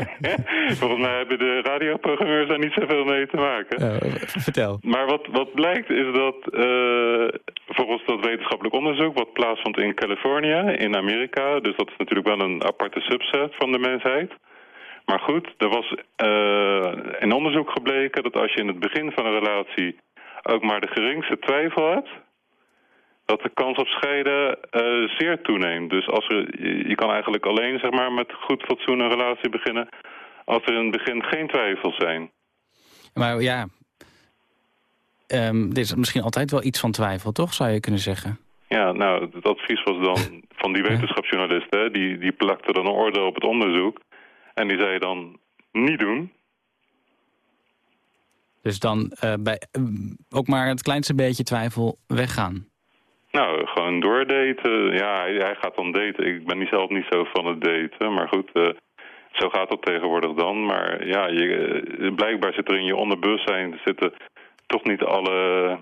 [SPEAKER 14] volgens mij hebben de radioprogrammeurs daar niet zoveel mee te maken.
[SPEAKER 3] Vertel.
[SPEAKER 14] Maar wat, wat blijkt is dat eh, volgens dat wetenschappelijk onderzoek... wat plaatsvond in Californië, in Amerika... dus dat is natuurlijk wel een aparte subset van de mensheid... Maar goed, er was eh in onderzoek gebleken dat als je in het begin van een relatie ook maar de geringste twijfel hebt, dat de kans op scheiden eh, zeer toeneemt. Dus als er, je, kan eigenlijk alleen zeg maar, met goed fatsoen een relatie beginnen als er in het begin geen twijfels zijn.
[SPEAKER 3] Maar ja, ehm dit is misschien altijd wel iets van twijfel, toch? Zou je kunnen zeggen.
[SPEAKER 14] Ja, nou, het advies was dan van die wetenschapsjournalist, hè, die, die plakte dan een oordeel op het onderzoek. En die zei dan, niet doen.
[SPEAKER 3] Dus dan eh, bij ook maar het kleinste beetje twijfel weggaan.
[SPEAKER 14] Nou, gewoon doordaten. Ja, hij, gaat dan daten. Ik ben zelf niet zo van het daten. Maar goed, eh, zo gaat dat tegenwoordig dan. Maar ja, je, eh, blijkbaar zit er in je onderbewustzijn... zitten toch niet alle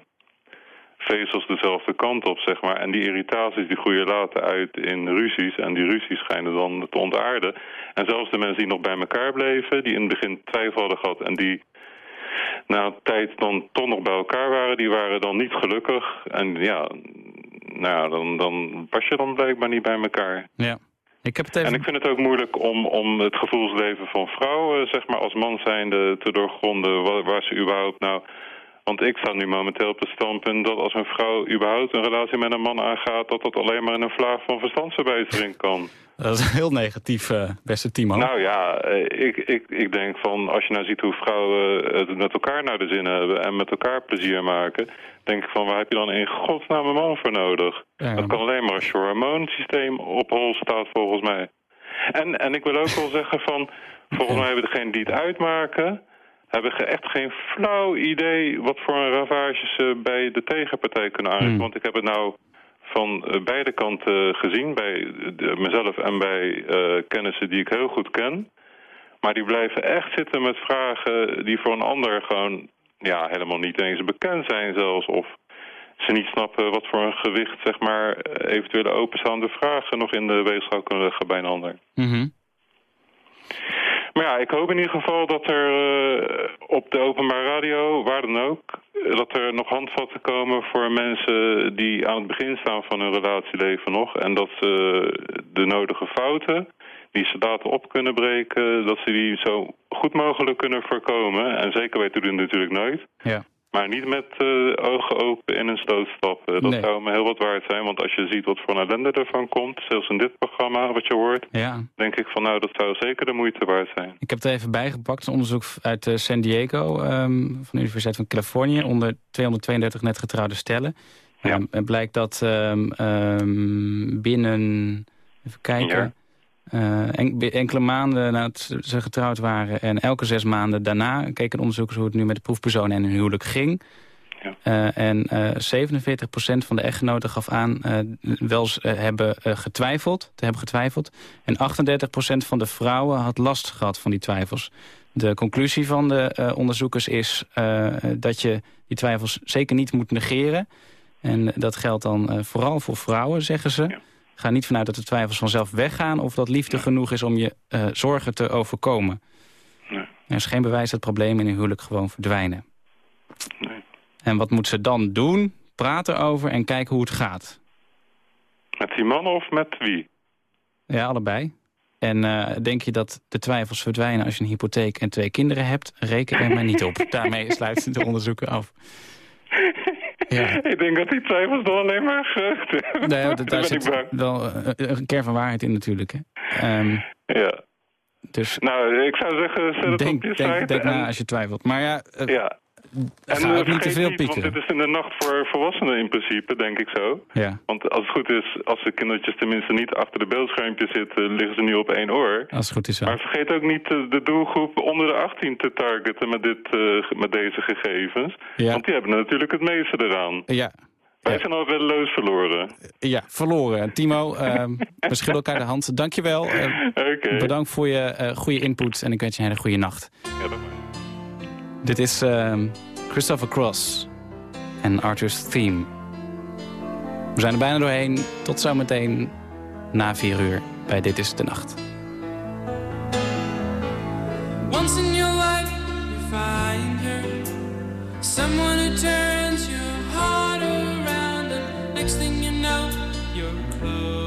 [SPEAKER 14] vezels dezelfde kant op, zeg maar. En die irritaties die groeien later uit in ruzies. En die ruzies schijnen dan te ontaarden. En zelfs de mensen die nog bij elkaar bleven... die in het begin twijfel hadden gehad... en die na een tijd dan toch nog bij elkaar waren... die waren dan niet gelukkig. En ja, nou ja, dan, dan pas je dan blijkbaar niet bij elkaar.
[SPEAKER 3] Ja. Ik heb het even...
[SPEAKER 14] En ik vind het ook moeilijk om, om het gevoelsleven van vrouwen, zeg maar, als man zijnde te doorgronden, waar, waar ze überhaupt nou... Want ik sta nu momenteel op het standpunt dat als een vrouw überhaupt een relatie met een man aangaat, dat dat alleen maar in een vlaag van verstandsverbijstering kan.
[SPEAKER 3] Dat is heel negatief, eh, beste Timo.
[SPEAKER 14] Nou ja, eh, ik, ik, ik denk van als je nou ziet hoe vrouwen het met elkaar naar de zin hebben en met elkaar plezier maken, denk ik van waar heb je dan in godsnaam een man voor nodig?
[SPEAKER 3] Ja.
[SPEAKER 14] Dat kan alleen maar als je hormoonsysteem op hol staat volgens mij. En, en ik wil ook wel zeggen van, volgens mij hebben degenen die het uitmaken, hebben echt geen flauw idee wat voor een ravage ze bij de tegenpartij kunnen aanrichten.
[SPEAKER 3] Hmm.
[SPEAKER 14] Want ik heb het nou van eh, beide kanten gezien, bij mezelf en bij eh, kennissen die ik heel goed ken. Maar die blijven echt zitten met vragen die voor een ander gewoon ja, helemaal niet eens bekend zijn zelfs. Of ze niet snappen wat voor een gewicht zeg maar, eventuele openstaande vragen nog in de weegschaal kunnen leggen bij een ander.
[SPEAKER 3] Mhm.
[SPEAKER 14] Maar ja, ik hoop in ieder geval dat er eh, op de openbare radio, waar dan ook, eh, dat er nog handvatten komen voor mensen die aan het begin staan van hun relatieleven nog. En dat ze de nodige fouten die ze later op kunnen breken, dat ze die zo goed mogelijk kunnen voorkomen. En zeker weten het natuurlijk nooit.
[SPEAKER 3] Ja.
[SPEAKER 14] Maar niet met eh, ogen open in een sloot stappen. Dat
[SPEAKER 3] Nee.
[SPEAKER 14] zou me heel wat waard zijn. Want als je ziet wat voor een ellende ervan komt, zelfs in dit programma wat je hoort,
[SPEAKER 3] Ja.
[SPEAKER 14] denk ik van nou, dat zou zeker de moeite waard zijn.
[SPEAKER 3] Ik heb het er even bijgepakt. Een onderzoek uit eh, San Diego ehm, van de Universiteit van Californië... onder 232 net getrouwde stellen. En het blijkt dat ehm, ehm, binnen... Even kijken... eh, en- enkele maanden nadat ze- getrouwd waren... en elke zes maanden daarna keek een onderzoekers hoe het nu met de proefpersonen en hun huwelijk ging. Eh, en eh 47% van de echtgenoten gaf aan eh, wel eh, hebben eh, getwijfeld, te hebben getwijfeld. En 38% van de vrouwen had last gehad van die twijfels. De conclusie van de eh, onderzoekers is eh, dat je die twijfels zeker niet moet negeren. En dat geldt dan eh, vooral voor vrouwen, zeggen ze. Ga niet vanuit dat de twijfels vanzelf weggaan... of dat liefde genoeg is om je eh, zorgen te overkomen. Er is geen bewijs dat problemen in een huwelijk gewoon verdwijnen. En wat moet ze dan doen? Praten over en kijken hoe het gaat.
[SPEAKER 14] Met die man of met wie?
[SPEAKER 3] Ja, allebei. En eh, denk je dat de twijfels verdwijnen als je een hypotheek en twee kinderen hebt? Reken er maar niet op. Daarmee sluiten de onderzoeken af. Ja.
[SPEAKER 14] Ik denk dat die twijfels dan alleen maar groot
[SPEAKER 3] Nee,
[SPEAKER 14] Daar
[SPEAKER 3] daar zit wel een kern van waarheid in natuurlijk. Hè. Ehm,
[SPEAKER 14] Ja.
[SPEAKER 3] dus
[SPEAKER 14] Nou, ik zou zeggen, zet het
[SPEAKER 3] denk,
[SPEAKER 14] op je
[SPEAKER 3] denk,
[SPEAKER 14] site.
[SPEAKER 3] denk
[SPEAKER 14] en-
[SPEAKER 3] na als je twijfelt. Maar ja, eh,
[SPEAKER 14] Ja. En
[SPEAKER 3] ga
[SPEAKER 14] eh,
[SPEAKER 3] ook niet te veel
[SPEAKER 14] want dit is in de nacht voor volwassenen in principe, denk ik zo.
[SPEAKER 3] Ja.
[SPEAKER 14] Want als het goed is, als de kindertjes tenminste niet achter de beeldschermpjes zitten, liggen ze nu op één oor.
[SPEAKER 3] Als het goed is.
[SPEAKER 14] Maar vergeet ook niet eh, de doelgroep onder de 18 te targeten met, dit, eh, met deze gegevens.
[SPEAKER 3] Ja.
[SPEAKER 14] Want die hebben natuurlijk het meeste eraan.
[SPEAKER 3] Ja,
[SPEAKER 14] Wij zijn al reddeloos verloren.
[SPEAKER 3] ja verloren. Timo, ehm, we schudden elkaar de hand. Dankjewel. eh,
[SPEAKER 14] Oké.
[SPEAKER 3] Bedankt voor je eh, goede input en ik wens je een hele goede nacht. Dit is ehm, Christopher Cross en Arthur's Theme. We zijn er bijna doorheen. Tot zometeen na vier uur bij Dit is de Nacht.
[SPEAKER 11] Once in your life, you find her. Someone who turns your heart around, and next thing you know, you're close.